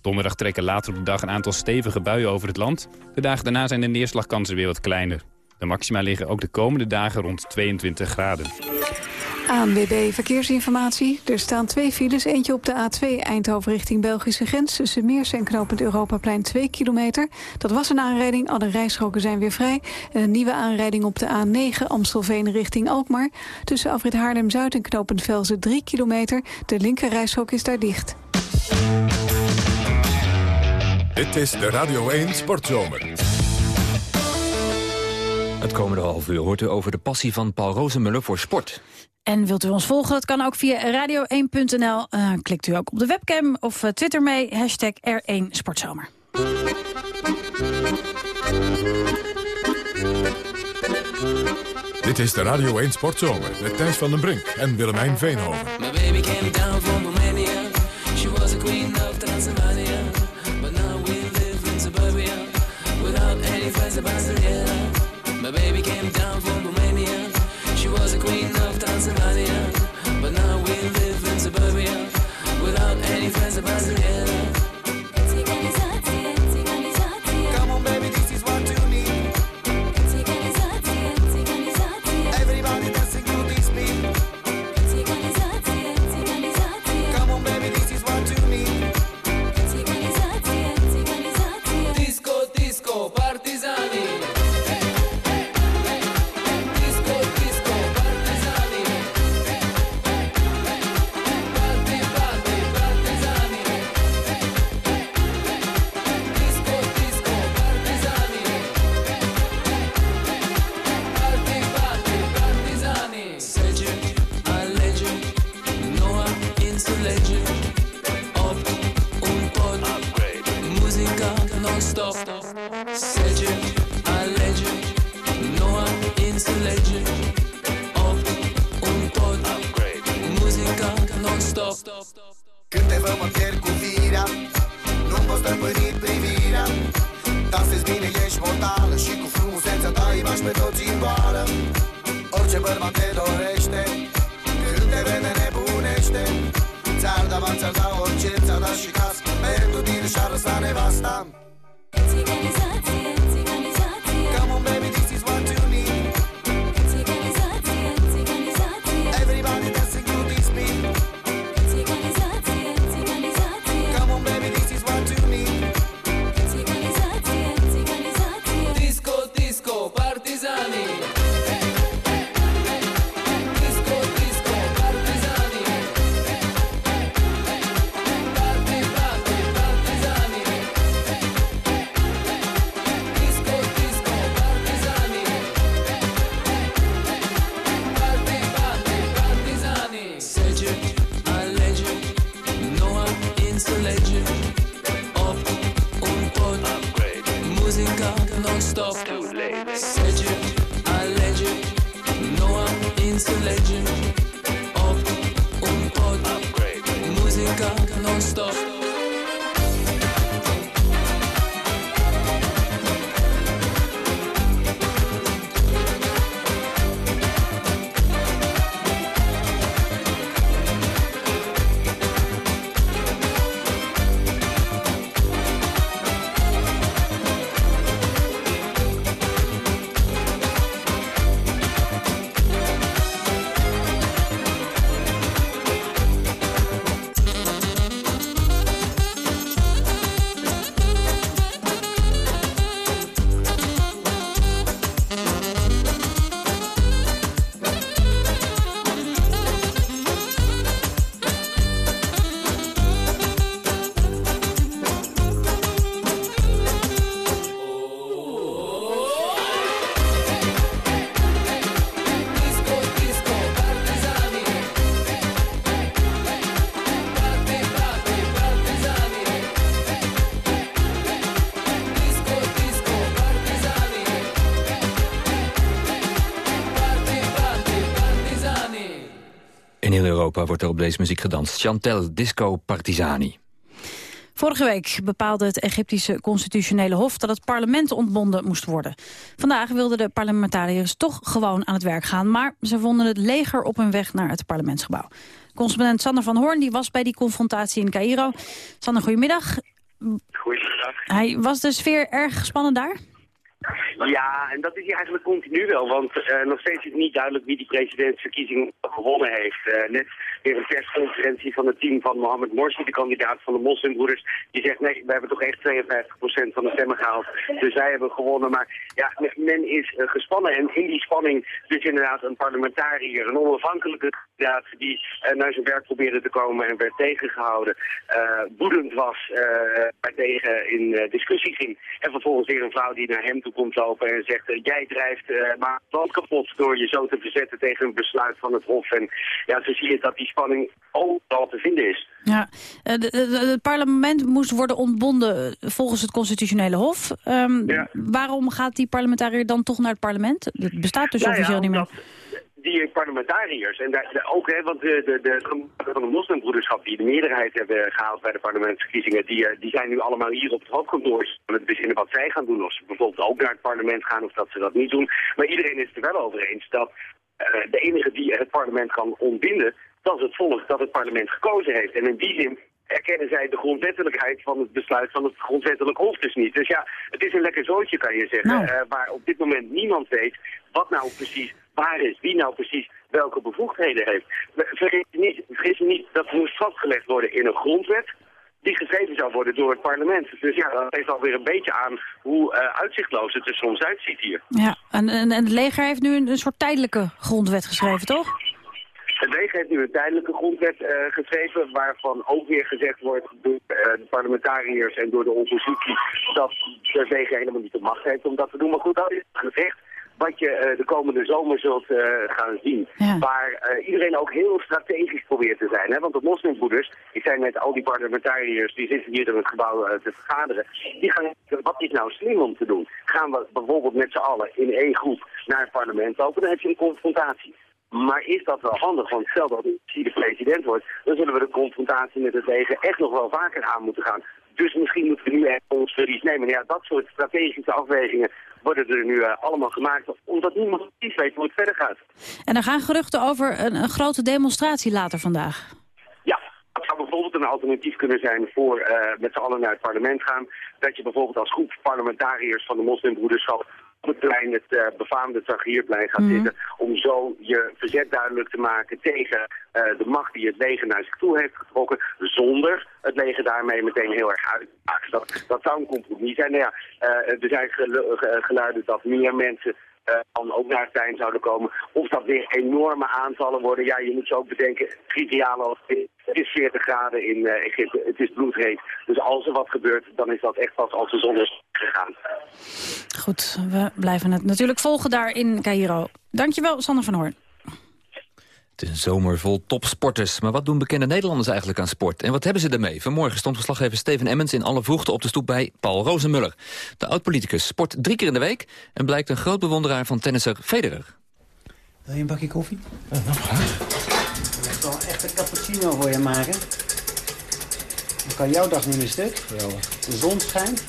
Donderdag trekken later op de dag een aantal stevige buien over het land. De dagen daarna zijn de neerslagkansen weer wat kleiner. De maxima liggen ook de komende dagen rond 22 graden. ANWB Verkeersinformatie. Er staan twee files. Eentje op de A2 Eindhoven richting Belgische grens. Tussen Meers en knooppunt Europaplein 2 kilometer. Dat was een aanrijding. Alle rijstroken zijn weer vrij. Een nieuwe aanrijding op de A9 Amstelveen richting Alkmaar. Tussen afrit Haarlem-Zuid en knooppunt Velzen 3 kilometer. De linker rijstrook is daar dicht. Dit is de Radio 1 Sportzomer. Het komende half uur hoort u over de passie van Paul Rozemuller voor sport. En wilt u ons volgen? Dat kan ook via radio1.nl. Uh, klikt u ook op de webcam of eh, Twitter mee. Hashtag R1 Sportzomer. Dit is de Radio 1 Sportzomer met Thijs van den Brink en Willemijn Veenhoven. Europa wordt er op deze muziek gedanst. Chantel Disco Partizani. Vorige week bepaalde het Egyptische Constitutionele Hof dat het parlement ontbonden moest worden. Vandaag wilden de parlementariërs toch gewoon aan het werk gaan, maar ze vonden het leger op hun weg naar het parlementsgebouw. Consument Sander van Hoorn die was bij die confrontatie in Cairo. Sander, goedemiddag. Goedemiddag. Hij, was de sfeer erg spannend daar? Ja, en dat is hij eigenlijk continu wel, want eh, nog steeds is niet duidelijk wie die presidentsverkiezing gewonnen heeft. Uh, net weer een persconferentie van het team van Mohamed Morsi, de kandidaat van de moslimbroeders. Die zegt, nee, we hebben toch echt 52% van de stemmen gehaald. Dus zij hebben gewonnen. Maar ja, men is eh, gespannen. En in die spanning dus inderdaad een parlementariër, een onafhankelijke kandidaat... die eh, naar zijn werk probeerde te komen en werd tegengehouden. Eh, boedend was, maar tegen in discussie ging. En vervolgens weer een vrouw die naar hem toe komt lopen en zegt... jij drijft maar het land kapot door je zo te verzetten tegen een besluit van het hof. En ja, zo zie je dat die spanning overal te vinden is. Ja, het parlement moest worden ontbonden volgens het constitutionele hof. Um, Waarom gaat die parlementariër dan toch naar het parlement? Het bestaat dus nou officieel niet meer die parlementariërs, en daar, ook, hè, want de, de, de, van de moslimbroederschap die de meerderheid hebben gehaald bij de parlementsverkiezingen, die, eh, die zijn nu allemaal hier op het hoofdkantoor aan het bezinnen wat zij gaan doen. Of ze bijvoorbeeld ook naar het parlement gaan of dat ze dat niet doen. Maar iedereen is het er wel over eens dat uh, de enige die het parlement kan ontbinden, dat is het volk dat het parlement gekozen heeft. En in die zin erkennen zij de grondwettelijkheid van het besluit van het grondwettelijk hof dus niet. Dus ja, het is een lekker zootje kan je zeggen, nou. uh, waar op dit moment niemand weet wat nou precies waar is, wie nou precies welke bevoegdheden heeft. Vergeet niet, vergeet niet dat moest vastgelegd worden in een grondwet die geschreven zou worden door het parlement. Dus ja, dat geeft alweer een beetje aan hoe uh, uitzichtloos het er soms uitziet hier. Ja, en, en, en het leger heeft nu een, een soort tijdelijke grondwet geschreven, toch? Het leger heeft nu een tijdelijke grondwet uh, geschreven... waarvan ook weer gezegd wordt door uh, de parlementariërs en door de oppositie... dat de leger helemaal niet de macht heeft om dat te doen. Maar goed, dat is gezegd wat je uh, de komende zomer zult uh, gaan zien. Ja. Waar uh, iedereen ook heel strategisch probeert te zijn. Hè? Want de moslimbroeders, die zijn met al die parlementariërs, die zitten hier in het gebouw te vergaderen. Die gaan wat is nou slim om te doen? Gaan we bijvoorbeeld met z'n allen in één groep naar het parlement lopen, dan heb je een confrontatie. Maar is dat wel handig? Want stel dat hij de president wordt, dan zullen we de confrontatie met het leger echt nog wel vaker aan moeten gaan. Dus misschien moeten we nu echt ons verlies nemen. Ja, dat soort strategische afwegingen worden er nu uh, allemaal gemaakt, omdat niemand precies weet hoe het verder gaat. En er gaan geruchten over een, een grote demonstratie later vandaag. Ja, dat zou bijvoorbeeld een alternatief kunnen zijn voor uh, met z'n allen naar het parlement gaan. Dat je bijvoorbeeld als groep parlementariërs van de moslimbroederschap op het plein, het uh, befaamde Tahrirplein gaat mm zitten... om zo je verzet duidelijk te maken tegen uh, de macht die het leger naar zich toe heeft getrokken... zonder het leger daarmee meteen heel erg uit dat, dat zou een compromis zijn. Nou ja, uh, er zijn geluiden dat meer mensen uh, dan ook naar het plein zouden komen. Of dat weer enorme aantallen worden. Ja, je moet je ook bedenken, triviaal het is 40 graden in uh, Egypte, het is bloedheet. Dus als er wat gebeurt, dan is dat echt pas als de zon is gegaan. Goed, we blijven het natuurlijk volgen daar in Cairo. Dankjewel, Sander van Hoorn. Het is een zomer vol topsporters. Maar wat doen bekende Nederlanders eigenlijk aan sport? En wat hebben ze ermee? Vanmorgen stond verslaggever Steven Emmens in alle vroegte op de stoep bij Paul Rozenmuller. De oud-politicus sport drie keer in de week... en blijkt een groot bewonderaar van tennisser Federer. Wil je een bakje koffie? Ja, nou graag. Ik zal echt een cappuccino voor je maken. Dan kan jouw dag niet meer stuk. De zon schijnt.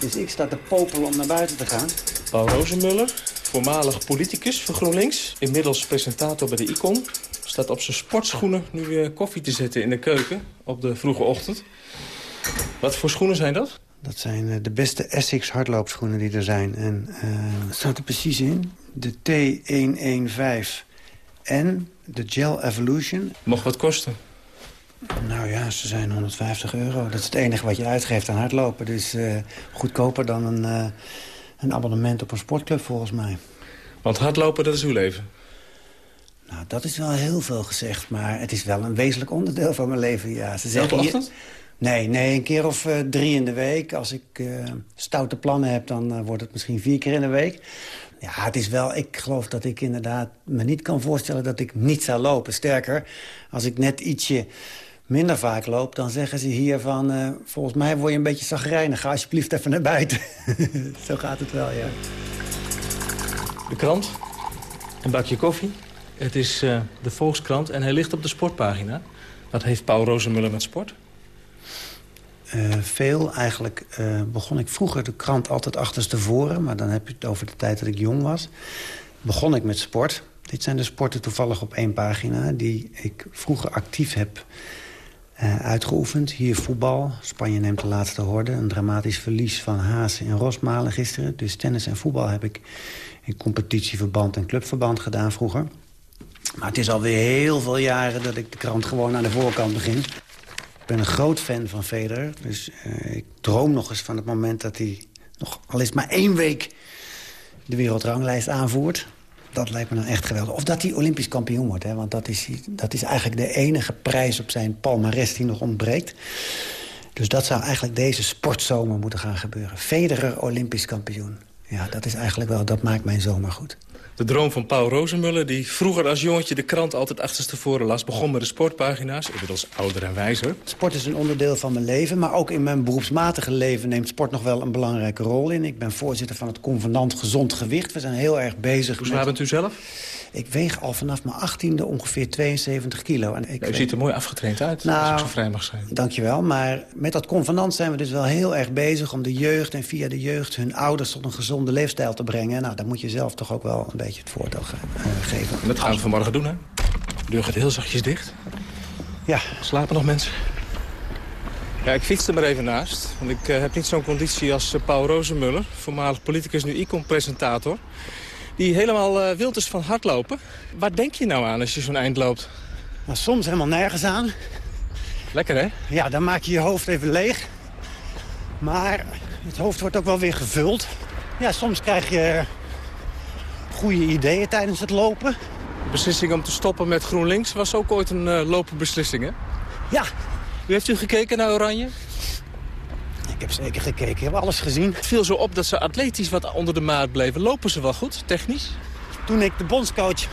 Dus ik sta te popelen om naar buiten te gaan. Paul Rozenmuller, voormalig politicus voor GroenLinks. Inmiddels presentator bij de Icon. Staat op zijn sportschoenen nu weer koffie te zetten in de keuken op de vroege ochtend. Wat voor schoenen zijn dat? Dat zijn eh, de beste Essex hardloopschoenen die er zijn. En uh, wat staat er precies in? De T115 en de Gel Evolution. Mocht wat kosten? Nou ja, ze zijn 150 euro. Dat is het enige wat je uitgeeft aan hardlopen. Dus uh, goedkoper dan een, uh, een abonnement op een sportclub volgens mij. Want hardlopen, dat is uw leven? Nou, dat is wel heel veel gezegd. Maar het is wel een wezenlijk onderdeel van mijn leven, ja. Ze zeggen ochtend? Nee, nee, een keer of uh, drie in de week. Als ik stoute plannen heb, dan wordt het misschien vier keer in de week. Ja, het is wel... Ik geloof dat ik inderdaad me niet kan voorstellen dat ik niet zou lopen. Sterker, als ik net ietsje minder vaak loop... dan zeggen ze hier van... Uh, volgens mij word je een beetje zagrijnig. Ga alsjeblieft even naar buiten. *laughs* Zo gaat het wel, ja. De krant. Een bakje koffie. Het is uh, de Volkskrant en hij ligt op de sportpagina. Wat heeft Paul Rozenmuller met sport? Uh, veel. Eigenlijk uh, begon ik vroeger de krant altijd achterstevoren. Maar dan heb je het over de tijd dat ik jong was. Begon ik met sport. Dit zijn de sporten toevallig op één pagina... die ik vroeger actief heb uh, uitgeoefend. Hier voetbal. Spanje neemt de laatste horde. Een dramatisch verlies van Haas en Rosmalen gisteren. Dus tennis en voetbal heb ik in competitieverband en clubverband gedaan vroeger. Maar het is alweer heel veel jaren dat ik de krant gewoon aan de voorkant begin. Ben een groot fan van Federer. Dus uh, ik droom nog eens van het moment dat hij nog al is maar één week de wereldranglijst aanvoert. dat lijkt me dan echt geweldig. Of dat hij Olympisch kampioen wordt. Hè, want dat is, dat is eigenlijk de enige prijs op zijn palmares die nog ontbreekt. Dus dat zou eigenlijk deze sportzomer moeten gaan gebeuren. Federer Olympisch kampioen. Ja, dat is eigenlijk wel, dat maakt mijn zomer goed. De droom van Paul Rozenmuller, die vroeger als jongetje de krant altijd achterstevoren las... begon met de sportpagina's, inmiddels ouder en wijzer. Sport is een onderdeel van mijn leven, maar ook in mijn beroepsmatige leven... neemt sport nog wel een belangrijke rol in. Ik ben voorzitter van het convenant Gezond Gewicht. We zijn heel erg bezig Hoe zwaar bent u zelf? Ik weeg al vanaf mijn achttiende ongeveer 72 kilo. En ik u ziet er mooi afgetraind uit, nou, als ik zo vrij mag zijn. Dankjewel, maar met dat convenant zijn we dus wel heel erg bezig... om de jeugd en via de jeugd hun ouders tot een gezonde leefstijl te brengen. Nou, daar moet je zelf toch ook wel een beetje het voordeel uh, geven. En dat gaan we vanmorgen doen, hè? De deur gaat heel zachtjes dicht. Ja. Slapen nog mensen? Ja, ik fiets er maar even naast. Want ik uh, heb niet zo'n conditie als uh, Paul Rozenmuller. Voormalig politicus, nu icon-presentator. Die helemaal uh, wild is van hardlopen. Waar denk je nou aan als je zo'n eind loopt? Nou, soms helemaal nergens aan. Lekker, hè? Ja, dan maak je je hoofd even leeg. Maar het hoofd wordt ook wel weer gevuld. Ja, soms krijg je goede ideeën tijdens het lopen. De beslissing om te stoppen met GroenLinks was ook ooit een uh, lopen beslissing, hè? Ja. U heeft u gekeken naar Oranje? Ik heb zeker gekeken. Ik heb alles gezien. Het viel zo op dat ze atletisch wat onder de maat bleven. Lopen ze wel goed, technisch? Toen ik de bondscoach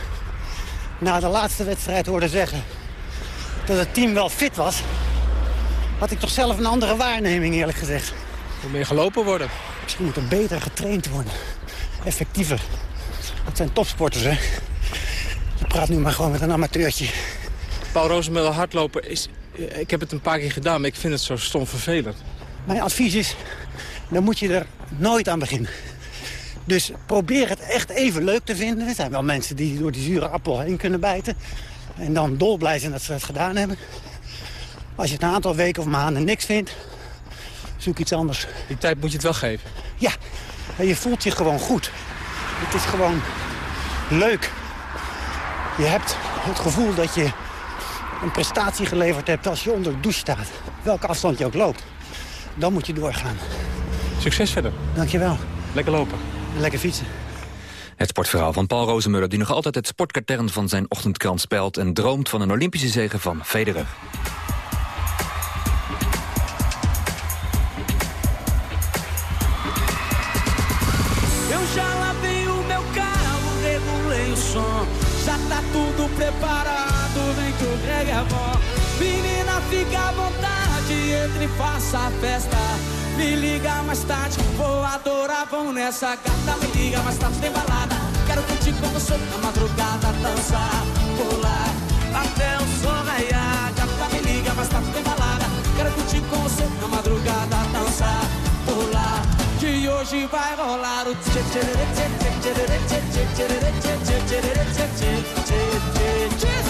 na de laatste wedstrijd hoorde zeggen... dat het team wel fit was... had ik toch zelf een andere waarneming, eerlijk gezegd. Moet meer gelopen worden? Misschien moet er beter getraind worden. Effectiever. Dat zijn topsporters, hè. Ik praat nu maar gewoon met een amateurtje. Paul Rozenmuller hardlopen is... Ik heb het een paar keer gedaan, maar ik vind het zo stom vervelend. Mijn advies is, dan moet je er nooit aan beginnen. Dus probeer het echt even leuk te vinden. Er zijn wel mensen die door die zure appel heen kunnen bijten. En dan dolblij zijn dat ze het gedaan hebben. Als je het een aantal weken of maanden niks vindt, zoek iets anders. Die tijd moet je het wel geven? Ja, en je voelt je gewoon goed. Het is gewoon leuk. Je hebt het gevoel dat je een prestatie geleverd hebt als je onder de douche staat. Welke afstand je ook loopt. Dan moet je doorgaan. Succes verder. Dankjewel. Lekker lopen. Lekker fietsen. Het sportverhaal van Paul Rozenmuller... die nog altijd het sportkatern van zijn ochtendkrant spelt... en droomt van een Olympische zege van Federer. tudo preparado, vem que o reggae é bom. Menina, fica à vontade, entre e faça a festa. Me liga mais tarde, vou adorar, vamos nessa gata. Me liga mais tarde, tem balada. Quero curtir com você na madrugada, dançar, pular, até o sol raiar. Gata, me liga mais tarde, tem balada. Quero curtir com você na madrugada, dançar, pular. Que hoje vai rolar o tchê tchê tchê tchê tchê tchê tchê tchê tchê tchê tchê tchê e tchê tchê tchê tchê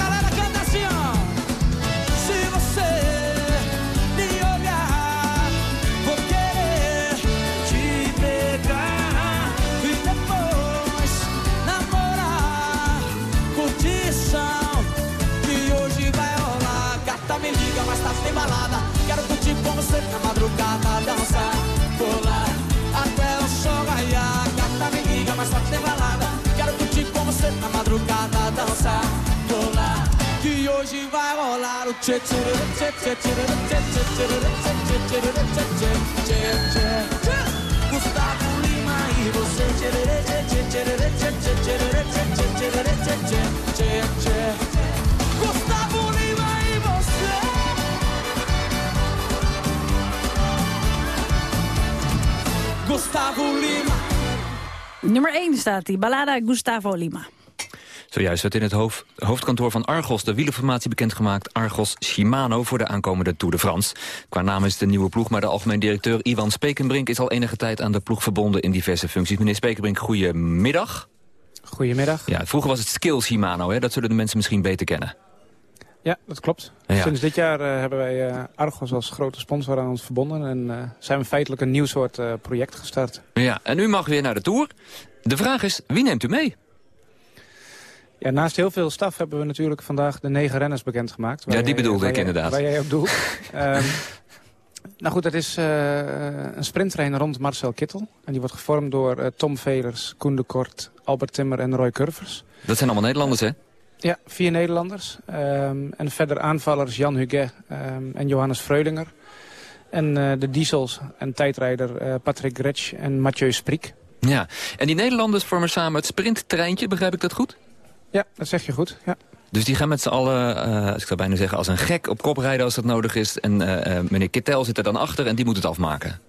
hoje vai rolar o Gustavo Lima e você Gustavo Lima e você Lima Nummer 1 staat die, Ballada Gustavo Lima. Zojuist werd in het hoofd, hoofdkantoor van Argos de wielerformatie bekendgemaakt. Argos Shimano voor de aankomende Tour de France. Qua naam is het een nieuwe ploeg, maar de algemeen directeur Ivan Spekenbrink... is al enige tijd aan de ploeg verbonden in diverse functies. Meneer Spekenbrink, goedemiddag. Goedemiddag. Ja, vroeger was het Skill Shimano, hè? dat zullen de mensen misschien beter kennen. Ja, dat klopt. Ja. Sinds dit jaar eh, hebben wij eh, Argos als grote sponsor aan ons verbonden. En eh, zijn we feitelijk een nieuw soort project gestart. Ja, en u mag weer naar de Tour. De vraag is, wie neemt u mee? Ja, naast heel veel staf hebben we natuurlijk vandaag de negen renners bekendgemaakt. Ja, die jij- bedoelde ik jij- inderdaad. Waar jij op doelt. Ehm, nou goed, dat is eh, een sprinttrein rond Marcel Kittel. En die wordt gevormd door eh, Tom Velers, Koen de Kort, Albert Timmer en Roy Curvers. Dat zijn allemaal Nederlanders, hè? Ja, vier Nederlanders. Ehm, en verder aanvallers Jan Huguet ehm, en Johannes Freudinger. En eh, de diesels en tijdrijder Patrick Gretsch en Mathieu Spriek. Ja, en die Nederlanders vormen samen het sprinttreintje, begrijp ik dat goed? Ja, dat zeg je goed. Ja. Dus die gaan met z'n allen, eh, ik zou bijna zeggen, als een gek op kop rijden als dat nodig is. En eh, eh, meneer Kittel zit er dan achter en die moet het afmaken.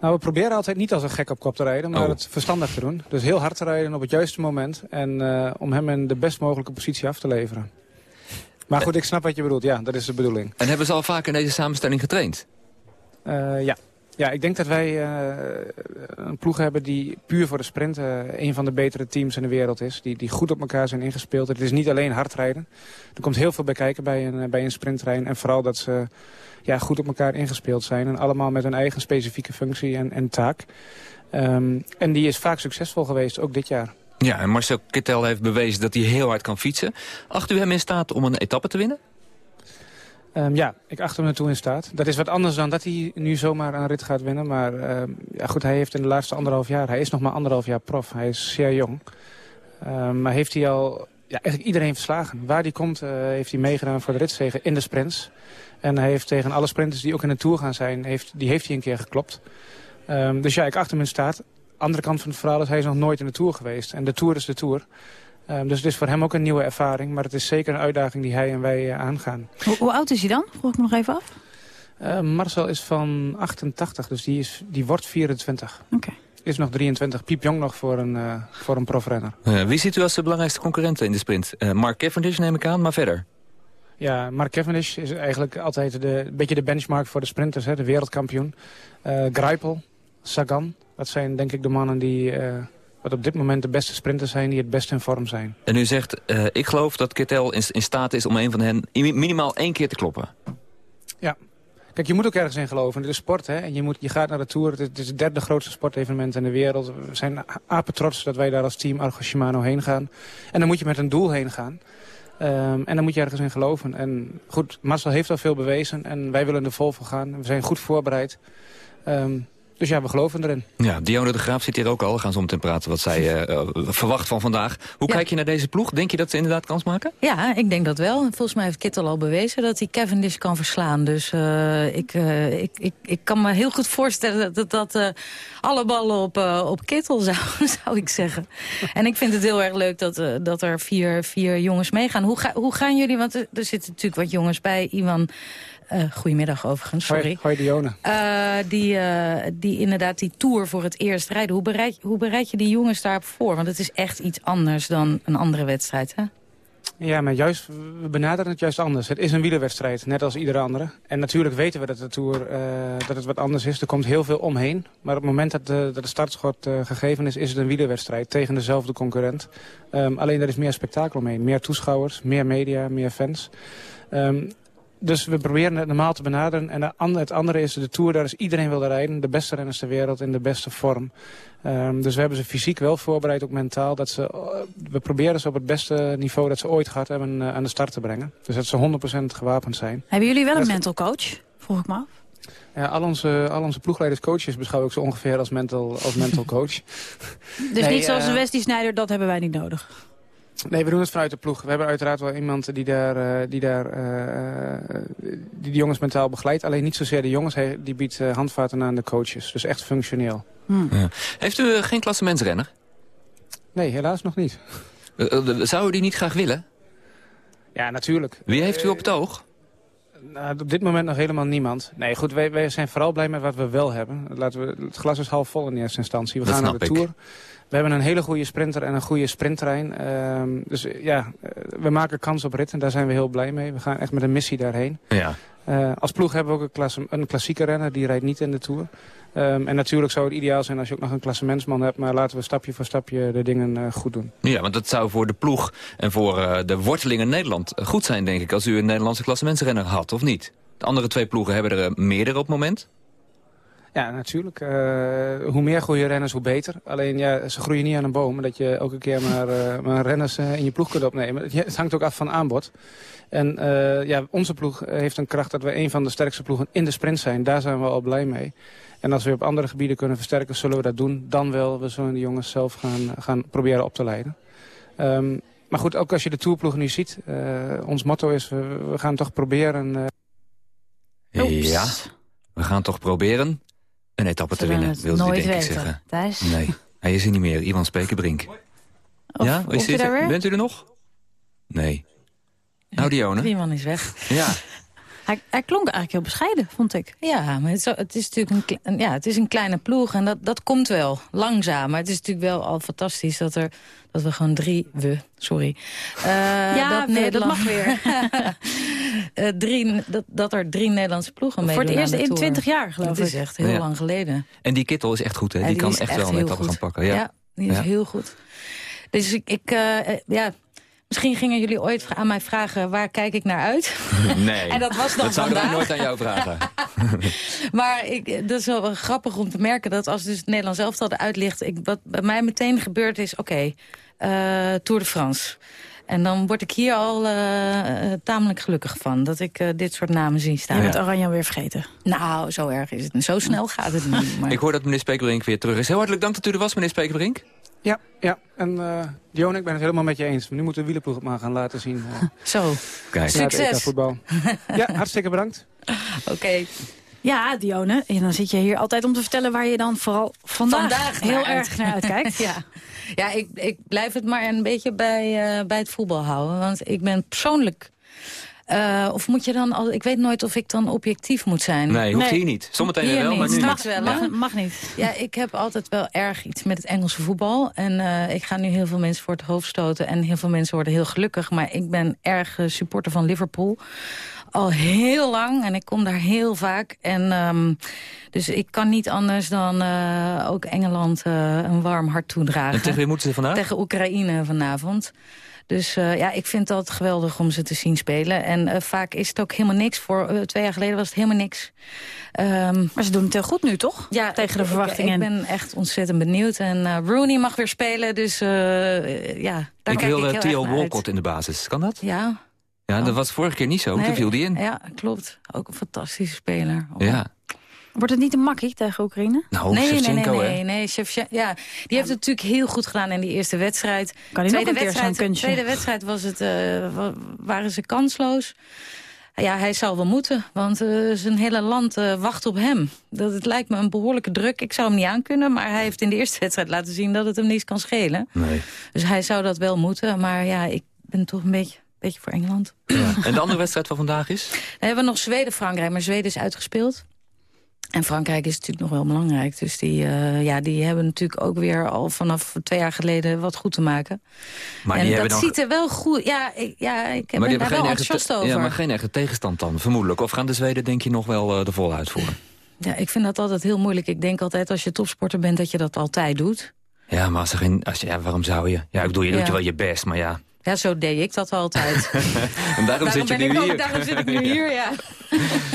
Nou, we proberen altijd niet als een gek op kop te rijden, maar Oh. het verstandig te doen. Dus heel hard te rijden op het juiste moment en om hem in de best mogelijke positie af te leveren. Maar goed, ik snap wat je bedoelt. Ja, dat is de bedoeling. En hebben ze al vaak in deze samenstelling getraind? Ja. Ja, ik denk dat wij eh, een ploeg hebben die puur voor de sprint eh, een van de betere teams in de wereld is. Die, die goed op elkaar zijn ingespeeld. Het is niet alleen hard rijden. Er komt heel veel bij kijken bij een, eh, bij een sprinttrein. En vooral dat ze ja, goed op elkaar ingespeeld zijn. En allemaal met hun eigen specifieke functie en, en taak. Ehm, en die is vaak succesvol geweest, ook dit jaar. Ja, en Marcel Kittel heeft bewezen dat hij heel hard kan fietsen. Acht u hem in staat om een etappe te winnen? Ehm, ja, ik acht hem ertoe in staat. Dat is wat anders dan dat hij nu zomaar een rit gaat winnen. Maar ehm, ja, goed, hij heeft in de laatste anderhalf jaar... Hij is nog maar anderhalf jaar prof. Hij is zeer jong. Ehm, maar heeft hij al ja, eigenlijk iedereen verslagen. Waar hij komt eh, heeft hij meegedaan voor de ritzegen in de sprints. En hij heeft tegen alle sprinters die ook in de Tour gaan zijn... Heeft, die heeft hij een keer geklopt. Dus ja, ik acht hem in staat. Andere kant van het verhaal is hij is nog nooit in de Tour geweest. En de Tour is de Tour. Ehm, dus het is voor hem ook een nieuwe ervaring. Maar het is zeker een uitdaging die hij en wij eh, aangaan. Hoe, hoe oud is hij dan? Vroeg ik me nog even af. Eh, Marcel is van 88, dus die, is, die wordt 24. Oké. Is nog 23. Piep jong nog voor een, eh, voor een profrenner. Eh, wie ziet u als de belangrijkste concurrenten in de sprint? Eh, Mark Cavendish neem ik aan, maar verder. Ja, Mark Cavendish is eigenlijk altijd de, een beetje de benchmark voor de sprinters. Hè, de wereldkampioen. Eh Greipel, Sagan. Dat zijn denk ik de mannen die eh, wat op dit moment de beste sprinters zijn. Die het best in vorm zijn. En u zegt, eh, ik geloof dat Kittel in, in staat is om een van hen minimaal één keer te kloppen. Ja. Kijk, je moet ook ergens in geloven. Dit is sport, hè. En je, moet, je gaat naar de Tour. Het is- Het is het derde grootste sportevenement in de wereld. We zijn apetrots dat wij daar als team Argo Shimano heen gaan. En dan moet je met een doel heen gaan. Ehm, en dan moet je ergens in geloven. En goed, Marcel heeft al veel bewezen. En wij willen er vol voor gaan. We zijn goed voorbereid. Ehm, dus ja, we geloven erin. Ja, Dionne de Graaf zit hier ook al. We gaan zo meteen praten wat zij eh, eh, verwacht van vandaag. Hoe Ja. kijk je naar deze ploeg? Denk je dat ze inderdaad kans maken? Ja, ik denk dat wel. Volgens mij heeft Kittel al bewezen dat hij Cavendish kan verslaan. Dus eh, ik, eh, ik, ik, ik kan me heel goed voorstellen dat dat eh, alle ballen op, eh, op Kittel zou, *laughs* zou ik zeggen. En ik vind het heel erg leuk dat, eh, dat er vier, vier jongens meegaan. Hoe, ga, hoe gaan jullie, want er, er zitten natuurlijk wat jongens bij. Iwan, eh goedemiddag overigens, sorry. Hoi, hoi Dione. Eh, die, eh, die inderdaad die tour voor het eerst rijden. Hoe bereid, hoe bereid je die jongens daarop voor? Want het is echt iets anders dan een andere wedstrijd, hè? Ja, maar juist, we benaderen het juist anders. Het is een wielerwedstrijd, net als iedere andere. En natuurlijk weten we dat de Tour dat het wat anders is. Er komt heel veel omheen. Maar op het moment dat de, dat de startschot gegeven is, is het een wielerwedstrijd tegen dezelfde concurrent. Ehm, alleen er is meer spektakel omheen. Meer toeschouwers, meer media, meer fans. Ehm, dus we proberen het normaal te benaderen. En de het andere is de Tour, daar is iedereen wil rijden. De beste renners ter wereld in de beste vorm. Ehm, dus we hebben ze fysiek wel voorbereid, ook mentaal. Dat ze, eh, we proberen ze op het beste niveau dat ze ooit gehad hebben eh, aan de start te brengen. Dus dat ze 100% gewapend zijn. Hebben jullie wel een mental coach? Vroeg ik me af. Ja, al onze, al onze ploegleiders, coaches beschouw ik ze ongeveer als mental, als mental coach. *laughs* Dus Nee, niet zoals eh, Wesley Sneijder, dat hebben wij niet nodig. Nee, we doen het vanuit de ploeg. We hebben uiteraard wel iemand die daar, eh, die, daar eh, eh, die de jongens mentaal begeleidt. Alleen niet zozeer de jongens, hij, die biedt eh, handvaten aan de coaches. Dus echt functioneel. Ja. Heeft u geen klassementsrenner? Nee, helaas nog niet. Zou u die niet graag willen? Ja, natuurlijk. Wie heeft u op het oog? Nou, op dit moment nog helemaal niemand. Nee, goed, wij, wij zijn vooral blij met wat we wel hebben. Laten we, het glas is half vol in eerste instantie. We Dat gaan naar de ik. Tour. We hebben een hele goede sprinter en een goede sprinttrein. Ehm, dus eh, ja, eh, we maken kans op ritten. Daar zijn we heel blij mee. We gaan echt met een missie daarheen. Ja. Eh, als ploeg hebben we ook een, klasse, een klassieke renner. Die rijdt niet in de Tour. Ehm, en natuurlijk zou het ideaal zijn als je ook nog een klassementsman hebt. Maar laten we stapje voor stapje de dingen eh, goed doen. Ja, want dat zou voor de ploeg en voor eh, de worteling in Nederland eh, goed zijn, denk ik... als u een Nederlandse klassementsrenner had, of niet? De andere twee ploegen hebben er meerdere op het moment. Ja, natuurlijk. Hoe meer goede renners, hoe beter. Alleen, ja, ze groeien niet aan een boom. Dat je elke keer maar, maar renners in je ploeg kunt opnemen. Het, hangt ook af van aanbod. En ja, onze ploeg heeft een kracht dat we een van de sterkste ploegen in de sprint zijn. Daar zijn we al blij mee. En als we op andere gebieden kunnen versterken, zullen we dat doen. Dan wel, we zullen de jongens zelf gaan, gaan proberen op te leiden. Ehm, maar goed, ook als je de tourploeg nu ziet. eh, ons motto is, we, we gaan toch proberen... eh, Ja, we gaan toch proberen een etappe te winnen, wilde hij nooit denk ik weten, zeggen. Thijs? Nee, hij is er niet meer. Ivan Spekerbrink. Of- ja, is dit- bent u er nog? Nee. Nou, Dione. Die man is weg. Ja. *laughs* Hij, hij klonk eigenlijk heel bescheiden, vond ik. Ja, maar het is, het is natuurlijk een, ja, het is een kleine ploeg en dat, dat komt wel langzaam. Maar het is natuurlijk wel al fantastisch dat, er, dat we gewoon drie... We, sorry. Eh, Ja, we, dat mag weer. *laughs* Eh, drie, dat, dat er drie Nederlandse ploegen Voor meedoen het eerst in. 20 jaar, geloof Het is ik. echt heel Ja. lang geleden. En die Kittel is echt goed, hè? Ja, die, kan is echt, wel een etappe gaan pakken. Ja, die is Ja. heel goed. Dus ik, ik eh, ja, misschien gingen jullie ooit aan mij vragen... waar kijk ik naar uit? *laughs* Nee, En dat was dan dat zouden wij nooit aan jou vragen. *laughs* Maar ik, dat is wel grappig om te merken dat als dus het Nederlands elftal eruit ligt... Ik, wat bij mij meteen gebeurd is, oké, eh, Tour de France. En dan word ik hier al eh, eh, tamelijk gelukkig van. Dat ik eh, dit soort namen zie staan. Je bent Oranje weer vergeten. Nou, zo erg is het. Zo snel gaat het niet. *laughs* Maar... Ik hoor dat meneer Spekerbrink weer terug is. Heel hartelijk dank dat u er was, meneer Spekerbrink. Ja, ja. En eh Dion, ik ben het helemaal met je eens. Nu moeten we wielerploeg het maar gaan laten zien. eh, *laughs* Zo. Kijk. Succes. Voetbal. *laughs* Ja, hartstikke bedankt. Oké. Ja, Dione, en dan zit je hier altijd om te vertellen waar je dan vooral vandaag, Vandaag heel naar erg uit. naar uitkijkt. *laughs* ja, ja ik, ik blijf het maar een beetje bij, eh, bij het voetbal houden. Want ik ben persoonlijk... eh, of moet je dan al... Ik weet nooit of ik dan objectief moet zijn. Nee, hoeft hier niet. Zometeen Hier wel, niet. maar nu Straks niet. wel, Mag, hè? mag niet. Ja, ik heb altijd wel erg iets met het Engelse voetbal. En eh, ik ga nu heel veel mensen voor het hoofd stoten. En heel veel mensen worden heel gelukkig. Maar ik ben erg eh, supporter van Liverpool. Al heel lang. En ik kom daar heel vaak. En ehm, dus ik kan niet anders dan eh, ook Engeland eh, een warm hart toedragen. En tegen wie moeten ze vandaag? Tegen Oekraïne vanavond. Dus eh, ja, ik vind dat geweldig om ze te zien spelen. En eh, vaak is het ook helemaal niks. Voor eh, twee jaar geleden was het helemaal niks. Ehm, Maar ze doen het heel goed nu, toch? ja, Tegen de ik- verwachtingen. Ik, ben echt ontzettend benieuwd. En eh, Rooney mag weer spelen, dus eh, ja, daar ik kijk wil ik heel Theo Walcott uit. in de basis. Kan dat? Ja. Ja, dat was vorige keer niet zo. Toen Nee, viel die in. Ja, klopt. Ook een fantastische speler. Ja. Wordt het niet een makkie tegen Oekraïne? Nou, nee, nee, nee, nee, nee. Shevchen- ja, die heeft het natuurlijk heel goed gedaan in die eerste wedstrijd. Kan hij nog tweede een keer wedstrijd, zo'n kunstje? tweede wedstrijd was het, eh, wa- waren ze kansloos. Ja, hij zal wel moeten, want eh, zijn hele land eh, wacht op hem. Dat, het lijkt me een behoorlijke druk. Ik zou hem niet aankunnen, maar hij heeft in de eerste *laughs* wedstrijd laten zien dat het hem niets kan schelen. Nee. Dus hij zou dat wel moeten, maar ja, ik ben toch een beetje, beetje voor Engeland. En de andere wedstrijd van vandaag is? Dan hebben we nog Zweden-Frankrijk, maar Zweden is uitgespeeld. En Frankrijk is natuurlijk nog wel belangrijk. Dus die, eh, ja, die hebben natuurlijk ook weer al vanaf twee jaar geleden wat goed te maken. Maar en die dat dan... ziet er wel goed... Ja, ik, ja, ik ben maar die daar wel enthousiast over. ja, maar geen echte tegenstand dan, vermoedelijk. Of gaan de Zweden denk je nog wel eh, de volle uitvoeren? Ja, ik vind dat altijd heel moeilijk. Ik denk altijd als je topsporter bent dat je dat altijd doet. Ja, maar als er geen... Als je, ja, waarom zou je? Ja, ik bedoel, je doet Ja. je wel je best, maar ja. Ja, zo deed ik dat altijd. *laughs* En daarom, zit je nu ik ook- hier. daarom zit ik nu *laughs* hier, ja.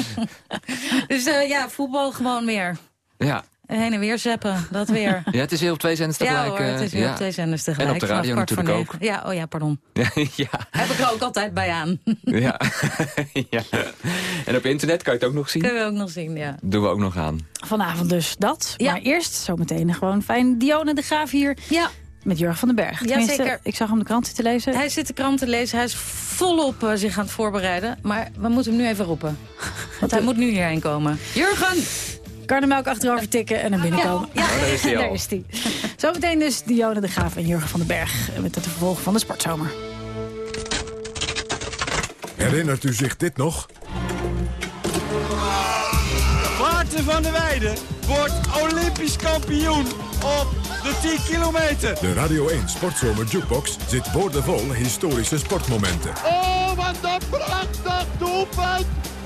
*laughs* dus eh, ja, voetbal gewoon weer. Ja. Heen en weer zeppen, dat weer. ja, het is heel op twee zenders Ja tegelijk. hoor, het eh, is weer ja. op twee zenders tegelijk. En op de radio natuurlijk ook. Ja, oh ja, pardon. ja, Heb ik er ook altijd bij aan. ja. ja. En op internet kan je het ook nog zien. Kunnen we ook nog zien, ja. Doen we ook nog aan. Vanavond dus dat. Maar eerst zometeen gewoon fijn Dione de Graaf hier. Ja. Met Jurgen van den Berg. Tenminste, zeker. Ik zag hem de krant zitten lezen. Hij zit de krant te lezen, hij is volop eh, zich aan het voorbereiden. Maar we moeten hem nu even roepen. Want hij moet nu hierheen komen. Jurgen! Karnemelk achterover tikken en naar binnen komen. Ja, daar is hij *laughs* al. Daar is hij. Zometeen dus Dionne de Graaf en Jurgen van den Berg. Met het vervolg van de sportzomer. Herinnert u zich dit nog? Maarten van der Weijden wordt Olympisch kampioen op de 10 kilometer. De Radio 1 Sportzomer Jukebox zit boordevol historische sportmomenten. Oh, wat een prachtig doelpunt!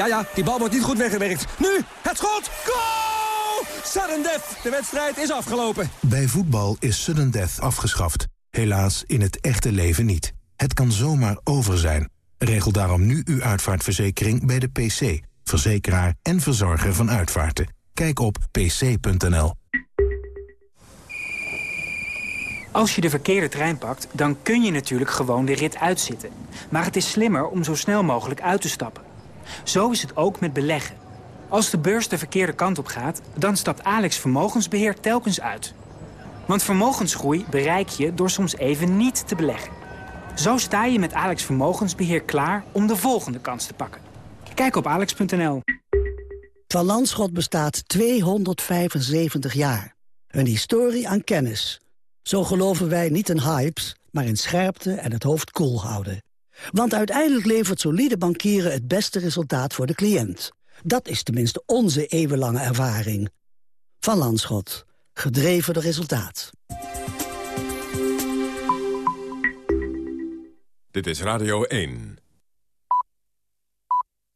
Ja, ja, die bal wordt niet goed weggewerkt. Nu, het schot! Goal! Sudden death. De wedstrijd is afgelopen. Bij voetbal is sudden death afgeschaft. Helaas in het echte leven niet. Het kan zomaar over zijn. Regel daarom nu uw uitvaartverzekering bij de PC. Verzekeraar en verzorger van uitvaarten. Kijk op pc.nl. Als je de verkeerde trein pakt, dan kun je natuurlijk gewoon de rit uitzitten. Maar het is slimmer om zo snel mogelijk uit te stappen. Zo is het ook met beleggen. Als de beurs de verkeerde kant op gaat, dan stapt Alex Vermogensbeheer telkens uit. Want vermogensgroei bereik je door soms even niet te beleggen. Zo sta je met Alex Vermogensbeheer klaar om de volgende kans te pakken. Kijk op alex.nl. Van bestaat 275 jaar. Een historie aan kennis. Zo geloven wij niet in hypes, maar in scherpte en het hoofd koel houden. Want uiteindelijk levert solide bankieren het beste resultaat voor de cliënt. Dat is tenminste onze eeuwenlange ervaring. Van Landschot. Gedreven door resultaat. Dit is Radio 1.